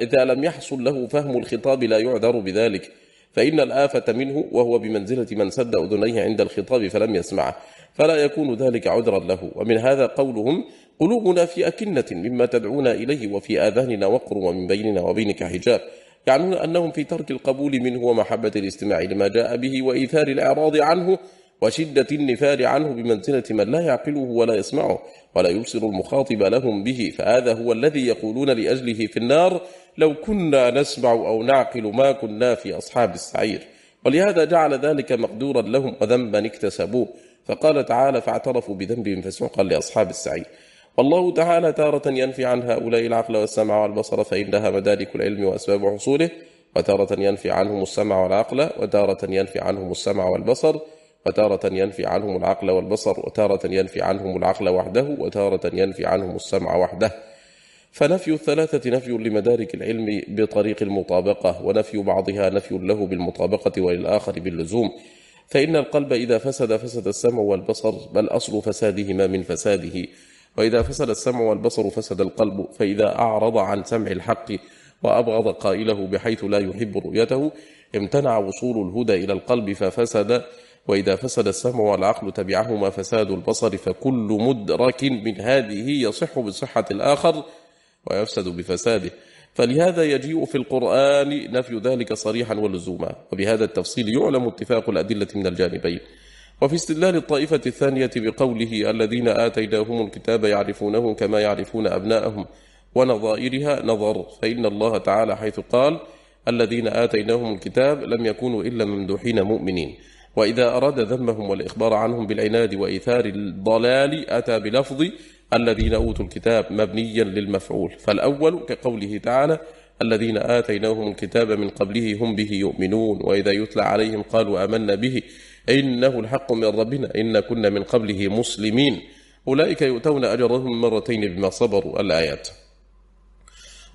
[SPEAKER 1] إذا لم يحصل له فهم الخطاب لا يعذر بذلك فإن الآفة منه وهو بمنزلة من سد أذنيه عند الخطاب فلم يسمعه فلا يكون ذلك عذرا له ومن هذا قولهم قلوبنا في أكنة مما تدعونا إليه وفي آذاننا وقر ومن بيننا وبينك حجاب يعنون أنهم في ترك القبول منه ومحبة الاستماع لما جاء به وإيثار الإعراض عنه وشدة النفار عنه بمنزلة من لا يعقله ولا يسمعه ولا يبصر المخاطب لهم به فهذا هو الذي يقولون لأجله في النار لو كنا نسمع أو نعقل ما كنا في أصحاب السعير ولهذا جعل ذلك مقدورا لهم وذنبا اكتسبوه فقال تعالى فاعترفوا بذنبهم فسوقا لأصحاب السعير والله تعالى تارة ينفي عن هؤلاء العقل والسمع والبصر فإنها مدارك العلم وأسباب حصوله وتارة ينفي عنهم السمع والعقل وتارة ينفي عنهم السمع والبصر وتارة ينفي عنهم العقل والبصر وتارة ينفي عنهم العقل وحده وتارة ينفي عنهم السمع وحده فنفي الثلاثة نفي لمدارك العلم بطريق المطابقة ونفي بعضها نفي له بالمطابقة وللآخر باللزوم فإن القلب إذا فسد فسد السمع والبصر بل أصل فسادهما من فساده وإذا فسد السمع والبصر فسد القلب فإذا أعرض عن سمع الحق وأبغض قائله بحيث لا يحب رؤيته امتنع وصول الهدى إلى القلب ففسد وإذا فسد السمع والعقل تبعهما فساد البصر فكل مدرك من هذه يصح بصحة الآخر ويفسد بفساده فلهذا يجيء في القرآن نفي ذلك صريحا ولزوما وبهذا التفصيل يعلم اتفاق الأدلة من الجانبين وفي استدلال الطائفة الثانية بقوله الذين آتيناهم الكتاب يعرفونه كما يعرفون أبناءهم ونظائرها نظر فإن الله تعالى حيث قال الذين آتيناهم الكتاب لم يكونوا إلا ممدوحين مؤمنين وإذا أراد ذمهم والإخبار عنهم بالعناد وإيثار الضلال أتى بلفظ الذين أوتوا الكتاب مبنيا للمفعول فالأول كقوله تعالى الذين آتيناهم الكتاب من قبله هم به يؤمنون وإذا يتلى عليهم قالوا آمنا به إنه الحق من ربنا إن كنا من قبله مسلمين أولئك يؤتون أجرهم مرتين بما صبروا الآيات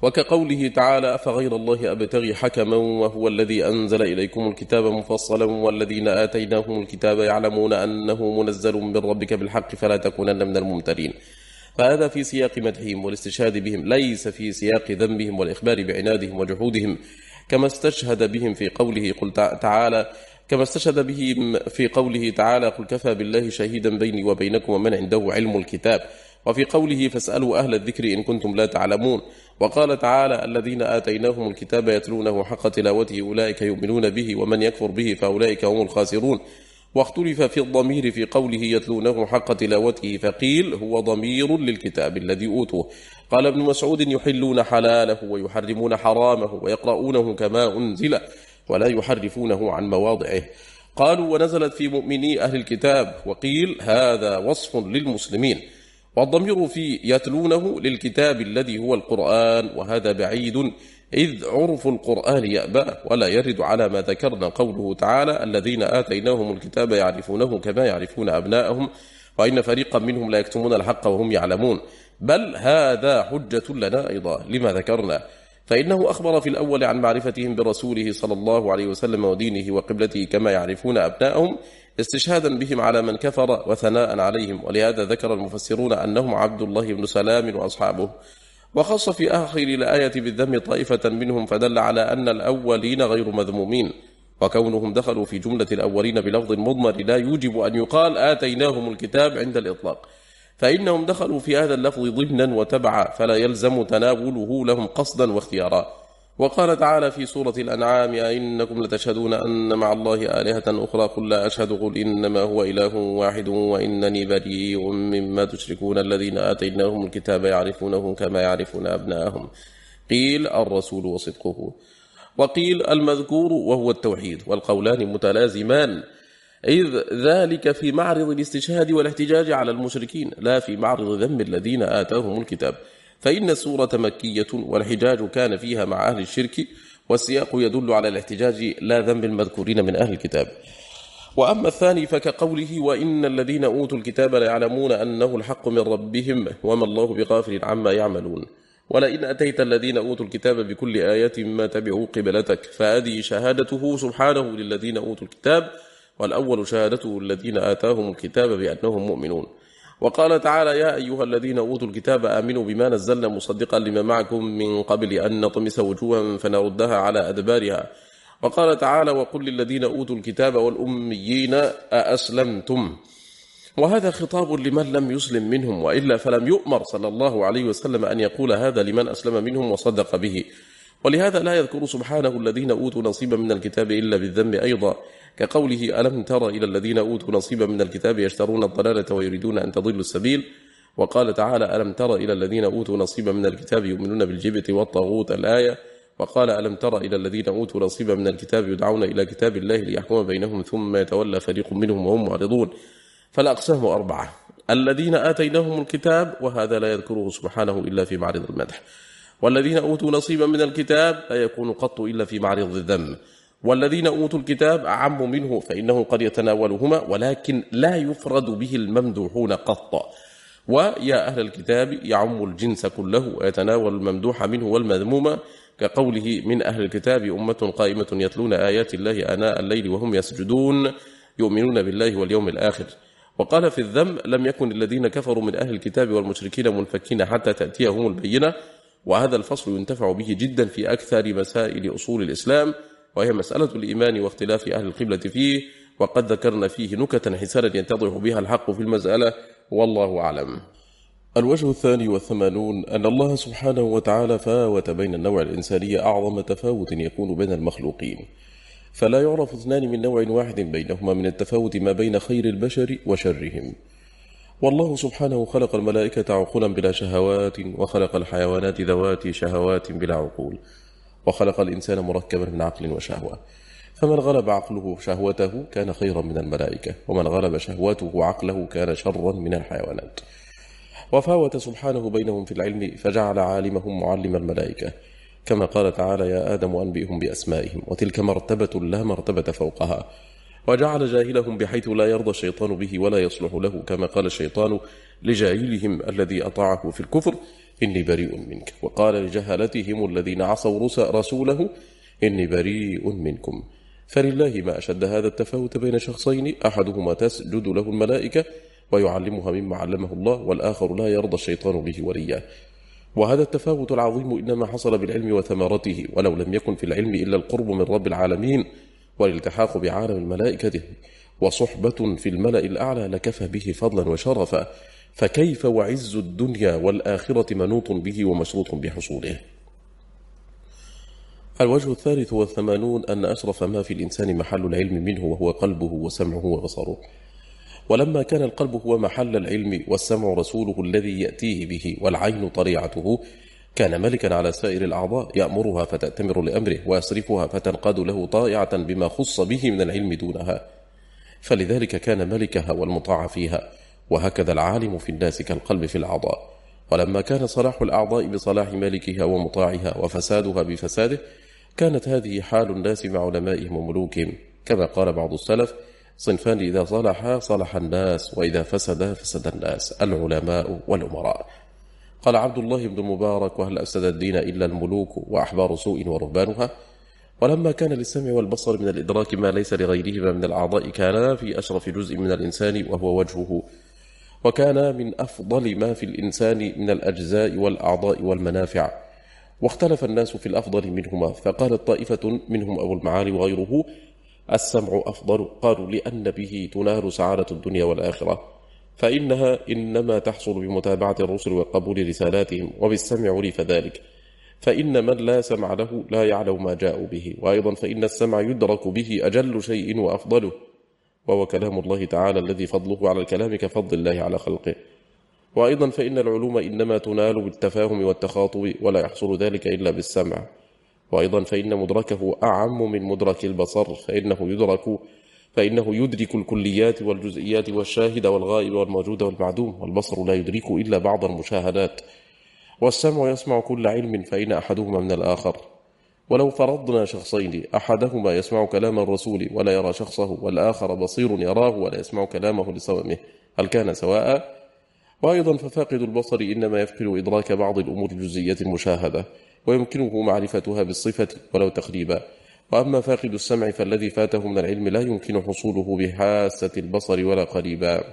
[SPEAKER 1] وكقوله تعالى أفغير الله أبتغي حكما وهو الذي أنزل إليكم الكتاب مفصلا والذين آتيناهم الكتاب يعلمون أنه منزل من ربك بالحق فلا تكونن من الممترين فهذا في سياق مدحهم والاستشهاد بهم ليس في سياق ذنبهم والإخبار بعنادهم وجحودهم كما استشهد بهم في قوله قل تعالى كما استشهد بهم في قوله تعالى قل كفى بالله شهيدا بيني وبينكم ومن عنده علم الكتاب وفي قوله فاسألوا أهل الذكر إن كنتم لا تعلمون وقال تعالى الذين آتيناهم الكتاب يتلونه حق تلاوته أولئك يؤمنون به ومن يكفر به فأولئك هم الخاسرون واختلف في الضمير في قوله يتلونه حق تلاوته فقيل هو ضمير للكتاب الذي أوتوه قال ابن مسعود يحلون حلاله ويحرمون حرامه ويقرؤونه كما أنزل ولا يحرفونه عن مواضعه قالوا ونزلت في مؤمني أهل الكتاب وقيل هذا وصف للمسلمين والضمير في يتلونه للكتاب الذي هو القرآن وهذا بعيد إذ عرف القرآن يأبى ولا يرد على ما ذكرنا قوله تعالى الذين آتيناهم الكتاب يعرفونه كما يعرفون أبناءهم وإن فريقا منهم لا يكتمون الحق وهم يعلمون بل هذا حجة لنا أيضا لما ذكرنا فإنه أخبر في الأول عن معرفتهم برسوله صلى الله عليه وسلم ودينه وقبلته كما يعرفون أبناءهم استشهادا بهم على من كفر وثناء عليهم ولهذا ذكر المفسرون أنهم عبد الله بن سلام وأصحابه وخص في آخر الآية بالذم طائفة منهم فدل على أن الأولين غير مذمومين وكونهم دخلوا في جملة الأولين بلفظ مضمر لا يوجب أن يقال آتيناهم الكتاب عند الإطلاق فإنهم دخلوا في هذا اللفظ ضمنا وتبعا فلا يلزم تناوله لهم قصدا واختيارا وقال تعالى في سورة الأنعام أئنكم لتشهدون أن مع الله آلهة أخرى قل لا أشهد قل إنما هو إله واحد وإنني بريء مما تشركون الذين آتيناهم الكتاب يعرفونه كما يعرفون أبناءهم قيل الرسول وصدقه وقيل المذكور وهو التوحيد والقولان متلازمان إذ ذلك في معرض الاستشهاد والاحتجاج على المشركين لا في معرض ذم الذين آتاهم الكتاب فإن السورة مكية والحجاج كان فيها مع أهل الشرك والسياق يدل على الاحتجاج لا ذنب المذكورين من أهل الكتاب وأما الثاني فكقوله وإن الذين أوتوا الكتاب ليعلمون أنه الحق من ربهم وما الله بغافل عما يعملون ولئن أتيت الذين أوتوا الكتاب بكل آية ما تبعوا قبلتك فهذه شهادته سبحانه للذين أوتوا الكتاب والأول شهادته الذين آتاهم الكتاب بأنهم مؤمنون وقال تعالى يا أيها الذين أوتوا الكتاب آمنوا بما نزلنا مصدقا لما معكم من قبل أن نطمس وجوها فنردها على أدبارها وقال تعالى وقل للذين أوتوا الكتاب والأميين أأسلمتم وهذا خطاب لمن لم يسلم منهم وإلا فلم يؤمر صلى الله عليه وسلم أن يقول هذا لمن أسلم منهم وصدق به ولهذا لا يذكر سبحانه الذين أوتوا نصيبا من الكتاب إلا بالذنب أيضا كقوله ألم تر إلى الذين أوتوا نصيبا من الكتاب يشترون الضلالة ويريدون أن تضلوا السبيل وقال تعالى ألم تر إلى الذين أوتوا نصيبا من الكتاب يؤمنون بالجبة والطاغوت الآية وقال ألم تر إلى الذين أوتوا نصيبا من الكتاب يدعون إلى كتاب الله ليحكم بينهم ثم يتولى فريق منهم وهم معرضون فالأقسام أربعة الذين آتيناهم الكتاب وهذا لا يذكره سبحانه إلا في معرض المدح والذين أوتوا نصيبا من الكتاب لا يكون قط إلا في معرض الذم والذين أوتوا الكتاب أعم منه فإنه قد يتناولهما ولكن لا يفرد به الممدوحون قط ويا أهل الكتاب يعم الجنس كله ويتناول الممدوح منه والمذموم كقوله من أهل الكتاب أمة قائمة يتلون آيات الله آناء الليل وهم يسجدون يؤمنون بالله واليوم الآخر وقال في الذم لم يكن الذين كفروا من أهل الكتاب والمشركين منفكين حتى تأتيهم البينة وهذا الفصل ينتفع به جدا في أكثر مسائل أصول الإسلام وهي مسألة الإيمان واختلاف أهل القبلة فيه وقد ذكرنا فيه نكتا حسنا يتضح بها الحق في المسألة والله أعلم الوجه الثاني والثمانون أن الله سبحانه وتعالى فاوت بين النوع الإنساني أعظم تفاوت يكون بين المخلوقين فلا يعرف اثنان من نوع واحد بينهما من التفاوت ما بين خير البشر وشرهم والله سبحانه خلق الملائكة عقولا بلا شهوات وخلق الحيوانات ذوات شهوات بلا عقول وخلق الإنسان مركبا من عقل وشهوة فمن غلب عقله شهوته كان خيرا من الملائكة ومن غلب شهوته عقله كان شرا من الحيوانات وفاوت سبحانه بينهم في العلم فجعل عالمهم معلم الملائكة كما قال تعالى يا آدم أنبئهم بأسمائهم وتلك مرتبة لا مرتبة فوقها وجعل جاهلهم بحيث لا يرضى الشيطان به ولا يصلح له كما قال الشيطان لجاهلهم الذي أطاعه في الكفر إني بريء منك وقال لجهلتهم الذين عصوا رسوله إني بريء منكم فلله ما أشد هذا التفاوت بين شخصين أحدهما تسجد له الملائكة ويعلمها مما علمه الله والآخر لا يرضى الشيطان به وليا وهذا التفاوت العظيم إنما حصل بالعلم وثمرته ولو لم يكن في العلم إلا القرب من رب العالمين والالتحاق بعالم الملائكة وصحبة في الملأ الأعلى لكفى به فضلا وشرفا فكيف وعز الدنيا والآخرة منوط به ومشروط بحصوله الوجه الثالث والثمانون أن أشرف ما في الإنسان محل العلم منه وهو قلبه وسمعه وبصره ولما كان القلب هو محل العلم والسمع رسوله الذي يأتيه به والعين طريعته كان ملكا على سائر الأعضاء يأمرها فتأتمر لأمره ويصرفها فتنقاد له طائعة بما خص به من العلم دونها فلذلك كان ملكها والمطاع فيها وهكذا العالم في الناس كالقلب في الأعضاء ولما كان صلاح الأعضاء بصلاح مالكها ومطاعها وفسادها بفساده كانت هذه حال الناس مع علمائهم وملوكهم كما قال بعض السلف صنفان إذا صلحا صلح الناس وإذا فسدا فسد الناس العلماء والأمراء قال عبد الله بن المبارك وهل أفسد الدين إلا الملوك وأحبار سوء ورهبانها ولما كان للسمع والبصر من الإدراك ما ليس لغيرهما من الأعضاء كان في أشرف جزء من الإنسان وهو وجهه وكان من أفضل ما في الإنسان من الأجزاء والأعضاء والمنافع واختلف الناس في الأفضل منهما فقالت طائفة منهم أبو المعالي وغيره السمع أفضل قالوا لأن به تنال سعادة الدنيا والآخرة فإنها إنما تحصل بمتابعة الرسل وقبول رسالاتهم وبالسمع عرف ذلك فإن من لا سمع له لا يعلم ما جاء به وأيضا فإن السمع يدرك به أجل شيء وأفضله وهو كلام الله تعالى الذي فضله على الكلام كفضل الله على خلقه وأيضا فإن العلوم إنما تنال بالتفاهم والتخاطب ولا يحصل ذلك إلا بالسمع وأيضا فإن مدركه أعم من مدرك البصر فإنه يدرك فإنه يدرك الكليات والجزئيات والشاهد والغائب والموجود والمعدوم والبصر لا يدرك إلا بعض المشاهدات والسمع يسمع كل علم فإن أحدهما من الآخر ولو فرضنا شخصين أحدهما يسمع كلام الرسول ولا يرى شخصه والآخر بصير يراه ولا يسمع كلامه لصممه هل كان سواء؟ وأيضا ففاقد البصر إنما يفقد إدراك بعض الأمور الجزئية المشاهدة ويمكنه معرفتها بالصفة ولو تقريبا وأما فاقد السمع فالذي فاته من العلم لا يمكن حصوله بحاسة البصر ولا قريبا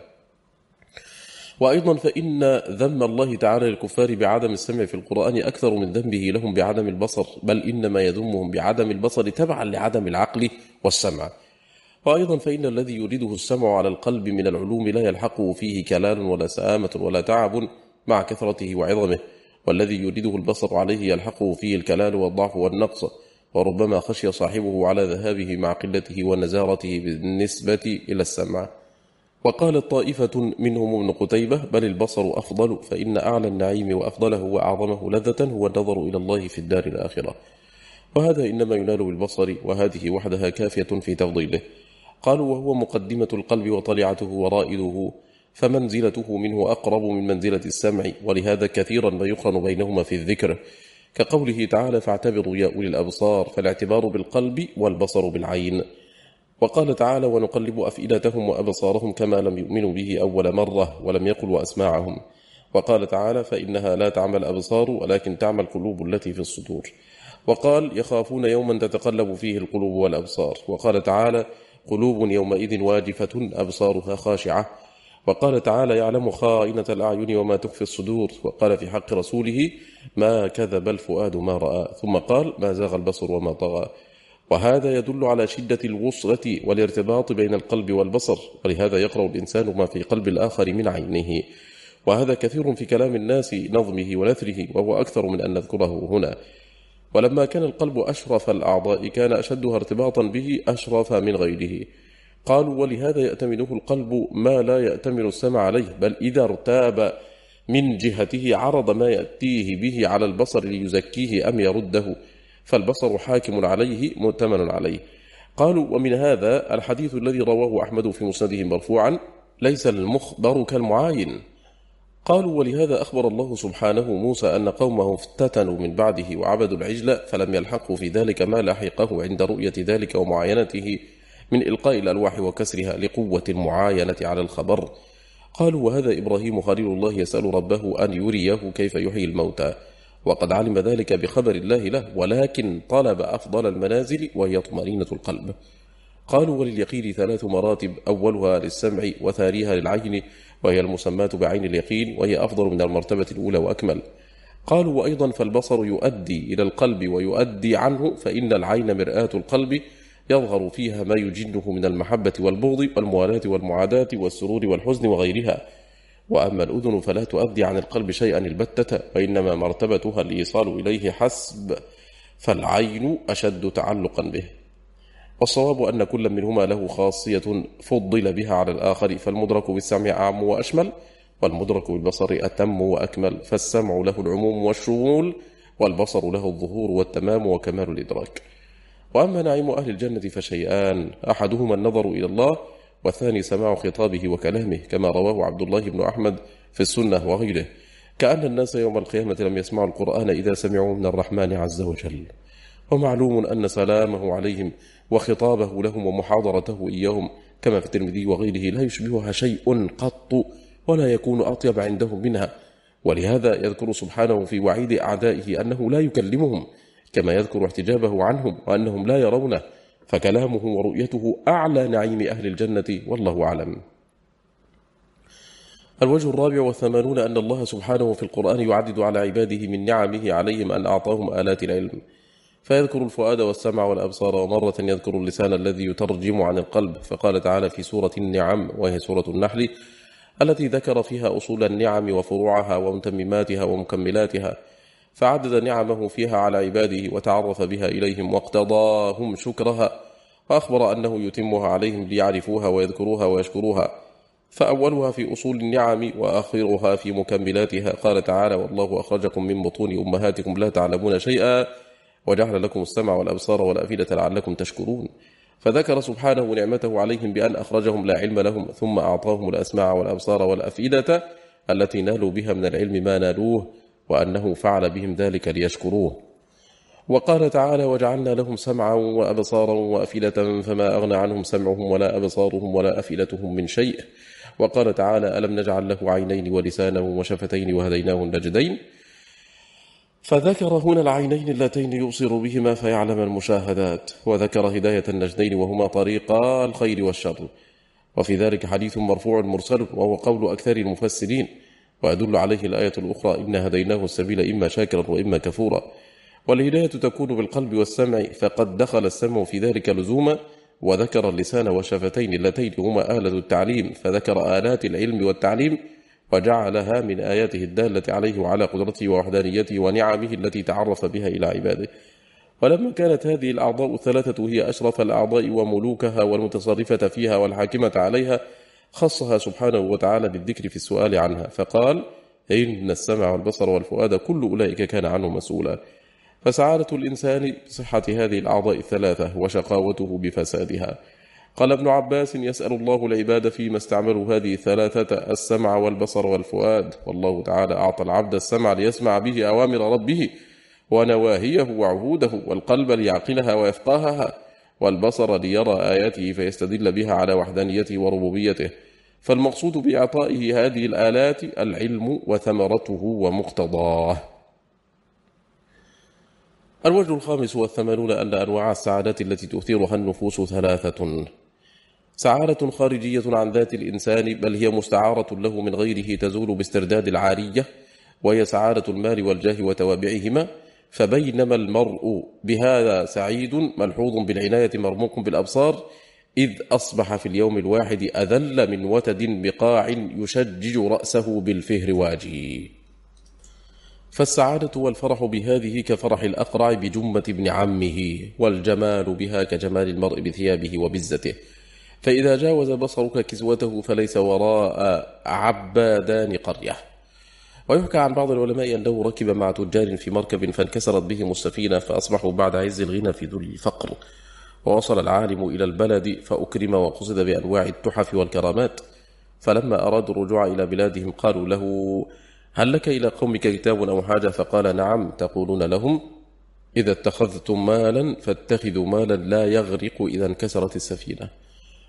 [SPEAKER 1] وأيضا فإن ذم الله تعالى للكفار بعدم السمع في القرآن أكثر من ذنبه لهم بعدم البصر بل إنما يذمهم بعدم البصر تبعا لعدم العقل والسمع وأيضا فإن الذي يريده السمع على القلب من العلوم لا يلحقه فيه كلال ولا سآمة ولا تعب مع كثرته وعظمه والذي يريده البصر عليه يلحقه فيه الكلال والضعف والنقص وربما خشي صاحبه على ذهابه مع قلته ونزارته بالنسبة إلى السمع وقال طائفة منهم ابن قتيبة بل البصر أفضل فإن أعلى النعيم وأفضله وأعظمه لذة هو النظر إلى الله في الدار الآخرة وهذا إنما ينال بالبصر وهذه وحدها كافية في تفضيله قالوا وهو مقدمة القلب وطلعته ورائده فمنزلته منه أقرب من منزلة السمع ولهذا كثيرا ما يقرن بينهما في الذكر كقوله تعالى فاعتبروا يا أولي الأبصار فالاعتبار بالقلب والبصر بالعين وقال تعالى ونقلب أفئدتهم وأبصارهم كما لم يؤمنوا به أول مرة ولم يقل أسماعهم وقال تعالى فإنها لا تعمى الأبصار ولكن تعمى القلوب التي في الصدور وقال يخافون يوما تتقلب فيه القلوب والأبصار وقال تعالى قلوب يومئذ واجفة أبصارها خاشعة وقال تعالى يعلم خائنة الأعين وما تخفي الصدور وقال في حق رسوله ما كذب الفؤاد ما رأى ثم قال ما زاغ البصر وما طغى وهذا يدل على شدة الوصلة والارتباط بين القلب والبصر ولهذا يقرأ الإنسان ما في قلب الآخر من عينه وهذا كثير في كلام الناس نظمه ونثره وهو أكثر من أن نذكره هنا ولما كان القلب أشرف الأعضاء كان أشدها ارتباطا به أشرف من غيره قالوا ولهذا يأتمنه القلب ما لا يأتمن السمع عليه بل إذا ارتاب من جهته عرض ما يأتيه به على البصر ليزكيه أم يرده فالبصر حاكم عليه مؤتمن عليه قالوا ومن هذا الحديث الذي رواه أحمد في مسنده مرفوعا ليس المخبر كالمعاين قالوا ولهذا أخبر الله سبحانه موسى أن قومه افتتنوا من بعده وعبدوا العجل فلم يلحقوا في ذلك ما لحقه عند رؤية ذلك ومعاينته من إلقاء الألواح وكسرها لقوة المعاينة على الخبر قالوا وهذا إبراهيم خليل الله يسأل ربه أن يريه كيف يحيي الموتى وقد علم ذلك بخبر الله له ولكن طلب أفضل المنازل وهي طمأنينة القلب قالوا ولليقين ثلاث مراتب أولها للسمع وثانيها للعين وهي المسماة بعين اليقين وهي أفضل من المرتبة الأولى وأكمل قالوا وأيضا فالبصر يؤدي إلى القلب ويؤدي عنه فإن العين مرآة القلب يظهر فيها ما يجنه من المحبة والبغض والموالاة والمعاداة والسرور والحزن وغيرها وأما الأذن فلا تؤدي عن القلب شيئا البتة وإنما مرتبتها الإيصال إليه حسب فالعين أشد تعلقا به والصواب أن كل منهما له خاصية فضل بها على الآخر فالمدرك بالسمع أعم وأشمل والمدرك بالبصر أتم وأكمل فالسمع له العموم والشمول والبصر له الظهور والتمام وكمال الإدراك وأما نعيم أهل الجنة فشيئان أحدهما النظر إلى الله والثاني سماع خطابه وكلامه كما رواه عبد الله بن أحمد في السنة وغيره كأن الناس يوم القيامة لم يسمعوا القرآن إذا سمعوا من الرحمن عز وجل ومعلوم أن سلامه عليهم وخطابه لهم ومحاضرته إياهم كما في الترمذي وغيره لا يشبهها شيء قط ولا يكون أطيب عندهم منها ولهذا يذكر سبحانه في وعيد أعدائه أنه لا يكلمهم كما يذكر احتجابه عنهم وأنهم لا يرونه فكلامه ورؤيته أعلى نعيم أهل الجنة والله أعلم الوجه الرابع والثمانون أن الله سبحانه في القرآن يعدد على عباده من نعمه عليهم أن أعطاهم آلات العلم فيذكر الفؤاد والسمع والأبصار ومرة يذكر اللسان الذي يترجم عن القلب فقال تعالى في سورة النعم وهي سورة النحل التي ذكر فيها أصول النعم وفروعها ومتمماتها ومكملاتها فعدد نعمه فيها على عباده وتعرف بها إليهم واقتضاهم شكرها وأخبر أنه يتمها عليهم ليعرفوها ويذكروها ويشكروها فأولها في أصول النعم وآخرها في مكملاتها قال تعالى والله أخرجكم من بطون أمهاتكم لا تعلمون شيئا وجعل لكم السمع والأبصار والأفئدة لعلكم تشكرون فذكر سبحانه نعمته عليهم بأن أخرجهم لا علم لهم ثم أعطاهم الأسماع والأبصار والأفئدة التي نالوا بها من العلم ما نالوه وأنه فعل بهم ذلك ليشكروه وقال تعالى وجعلنا لهم سمعا وأبصارا وأفئلة فما أغنى عنهم سمعهم ولا أبصارهم ولا أفئلتهم من شيء وقال تعالى ألم نجعل له عينين ولسانا وشفتين وهديناه النجدين فذكر هنا العينين اللتين يبصر بهما فيعلم المشاهدات وذكر هداية النجدين وهما طريقا الخير والشر وفي ذلك حديث مرفوع مرسل وهو قول أكثر المفسرين ويدل عليه الآية الأخرى إن هديناه السبيل إما شاكرا وإما كفورا والهداية تكون بالقلب والسمع فقد دخل السمع في ذلك لزوما وذكر اللسان والشفتين اللتين هما آلة التعليم فذكر آلات العلم والتعليم وجعلها من آياته الدالة عليه وعلى قدرته ووحدانيته ونعمه التي تعرف بها إلى عباده ولما كانت هذه الأعضاء الثلاثة هي أشرف الأعضاء وملوكها والمتصرفة فيها والحاكمة عليها خصها سبحانه وتعالى بالذكر في السؤال عنها فقال إن السمع والبصر والفؤاد كل أولئك كان عنه مسؤولا فسعادة الإنسان بصحة هذه الأعضاء الثلاثة وشقاوته بفسادها قال ابن عباس يسأل الله العباد فيما استعملوا هذه الثلاثة السمع والبصر والفؤاد والله تعالى أعطى العبد السمع ليسمع به أوامر ربه ونواهيه وعهوده والقلب ليعقلها ويفقهها والبصر ليرى آياته فيستدل بها على وحدانيته وربوبيته فالمقصود بإعطائه هذه الآلات العلم وثمرته ومقتضاه الوجه الخامس والثمانون أن أنواع السعادة التي تؤثرها النفوس ثلاثة سعادة خارجية عن ذات الإنسان بل هي مستعارة له من غيره تزول باسترداد العارية وهي سعادة المال والجاه وتوابعهما فبينما المرء بهذا سعيد ملحوظ بالعناية مرموق بالأبصار إذ أصبح في اليوم الواحد أذل من وتد بقاع يشجج رأسه بالفهر واجه فالسعادة والفرح بهذه كفرح الأقرع بجمة ابن عمه والجمال بها كجمال المرء بثيابه وبزته فإذا جاوز بصرك كسوته فليس وراء عبادان قريه ويحكى عن بعض العلماء أنه ركب مع تجار في مركب فانكسرت بهم السفينة فأصبحوا بعد عز الغنى في ذل الفقر ووصل العالم إلى البلد فأكرم وقصد بأنواع التحف والكرامات فلما أرادوا الرجوع إلى بلادهم قالوا له هل لك إلى قومك كتاب أو حاجة فقال نعم تقولون لهم إذا اتخذتم مالا فاتخذوا مالا لا يغرق إذا انكسرت السفينة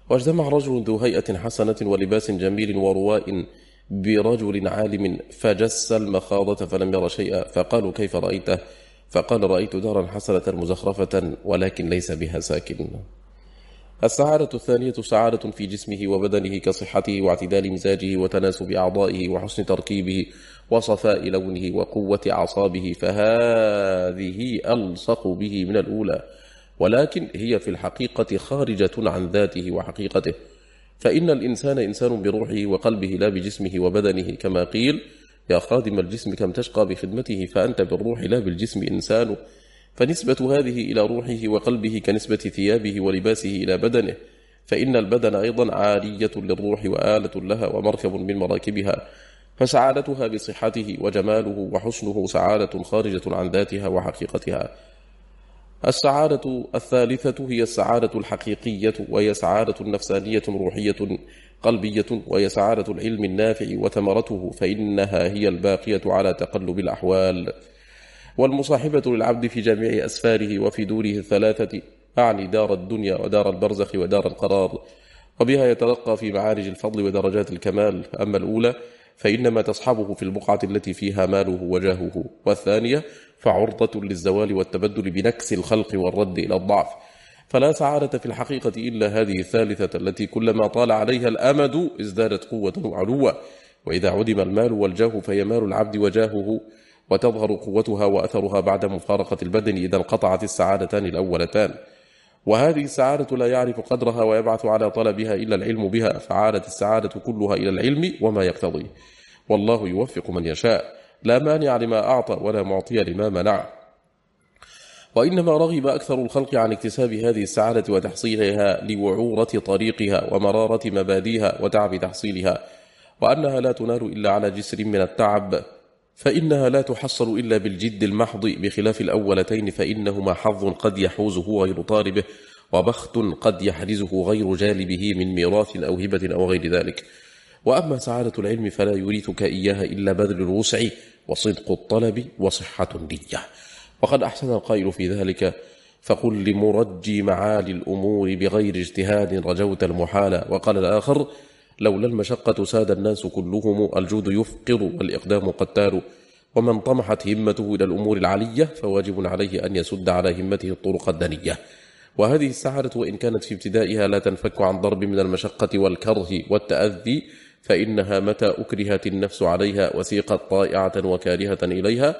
[SPEAKER 1] واجتمع رجل ذو هيئة حسنة ولباس جميل ورواء برجل عالم فجس المخاضة فلم ير شيئا فقالوا كيف رأيته فقال رأيت دارا حسنة مزخرفة ولكن ليس بها ساكن السعادة الثانية سعادة في جسمه وبدنه كصحته واعتدال مزاجه وتناسب أعضائه وحسن تركيبه وصفاء لونه وقوة أعصابه فهذه ألصق به من الأولى ولكن هي في الحقيقة خارجة عن ذاته وحقيقته فإن الإنسان إنسان بروحه وقلبه لا بجسمه وبدنه كما قيل يا خادم الجسم كم تشقى بخدمته فأنت بالروح لا بالجسم إنسان فنسبة هذه إلى روحه وقلبه كنسبة ثيابه ولباسه إلى بدنه فإن البدن أيضا عارية للروح وآلة لها ومركب من مراكبها فسعادتها بصحته وجماله وحسنه سعادة خارجة عن ذاتها وحقيقتها السعادة الثالثة هي السعادة الحقيقية وهي سعادة نفسانية روحية قلبية وهي سعادة العلم النافع وثمرته فإنها هي الباقية على تقلب الأحوال والمصاحبة للعبد في جميع أسفاره وفي دوره الثلاثة أعني دار الدنيا ودار البرزخ ودار القرار وبها يتلقى في معارج الفضل ودرجات الكمال أما الأولى فإنما تصحبه في البقعة التي فيها ماله وجاهه والثانية فعرضة للزوال والتبدل بنكس الخلق والرد إلى الضعف فلا سعادة في الحقيقة إلا هذه الثالثة التي كلما طال عليها الأمد ازدادت قوة وعلوا وإذا عدم المال والجاه فيمال العبد وجاهه وتظهر قوتها وأثرها بعد مفارقة البدن إذا انقطعت السعادتان الأولتان وهذه السعادة لا يعرف قدرها ويبعث على طلبها إلا العلم بها فعادت السعادة كلها إلى العلم وما يقتضيه والله يوفق من يشاء لا مانع لما أعطى ولا معطي لما منع وإنما رغب أكثر الخلق عن اكتساب هذه السعادة وتحصيلها لوعورة طريقها ومرارة مباديها وتعب تحصيلها وأنها لا تنال إلا على جسر من التعب فإنها لا تحصل إلا بالجد المحض بخلاف الأولتين فإنهما حظ قد يحوزه غير طالبه وبخت قد يحرزه غير جالبه من ميراث أو هبة أو غير ذلك وأما سعادة العلم فلا يريثك إياها إلا بذل الوسع وصدق الطلب وصحة النية وقد أحسن القائل في ذلك فقل لمرجي معالي الأمور بغير اجتهاد رجوت المحالة وقال الآخر لولا المشقة ساد الناس كلهم الجود يفقر والإقدام قتال ومن طمحت همته إلى الأمور العلية فواجب عليه أن يسد على همته الطرق الدنية وهذه السعادة وإن كانت في ابتدائها لا تنفك عن ضرب من المشقة والكره والتأذي فإنها متى أكرهت النفس عليها وثيقت طائعة وكارهة إليها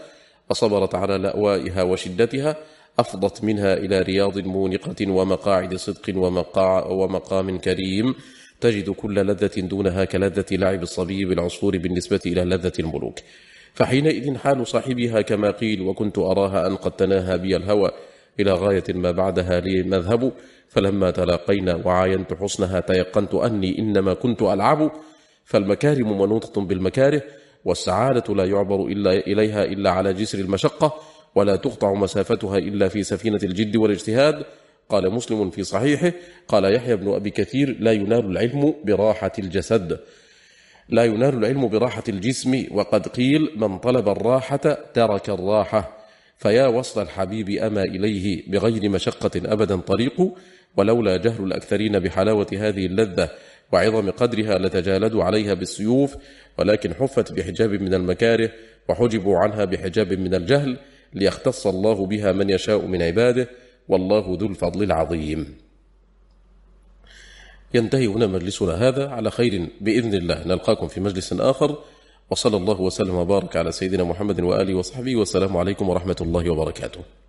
[SPEAKER 1] فصبرت على لأوائها وشدتها أفضت منها إلى رياض مونقة ومقاعد صدق ومقاع ومقام كريم تجد كل لذة دونها كلذة لعب الصبي بالعصفور بالنسبة إلى لذة الملوك فحينئذ حال صاحبها كما قيل وكنت أراها أن قد تناهى بي الهوى إلى غاية ما بعدها لي مذهب فلما تلاقينا وعاينت حسنها تيقنت أني إنما كنت ألعب فالمكارم منوطة بالمكاره والسعادة لا يعبر إلا إليها إلا على جسر المشقة ولا تقطع مسافتها إلا في سفينة الجد والاجتهاد قال مسلم في صحيحه قال يحيى بن أبي كثير لا ينال العلم براحة الجسد لا ينال العلم براحة الجسم وقد قيل من طلب الراحة ترك الراحة فيا وصل الحبيب أما إليه بغير مشقة أبدا طريق ولولا جهل الأكثرين بحلاوة هذه اللذة وعظم قدرها لتجالدوا عليها بالسيوف ولكن حفت بحجاب من المكاره وحجبوا عنها بحجاب من الجهل ليختص الله بها من يشاء من عباده والله ذو الفضل العظيم ينتهي هنا مجلسنا هذا على خير بإذن الله نلقاكم في مجلس آخر وصلى الله وسلم وبارك على سيدنا محمد وآله وصحبه والسلام عليكم ورحمة الله وبركاته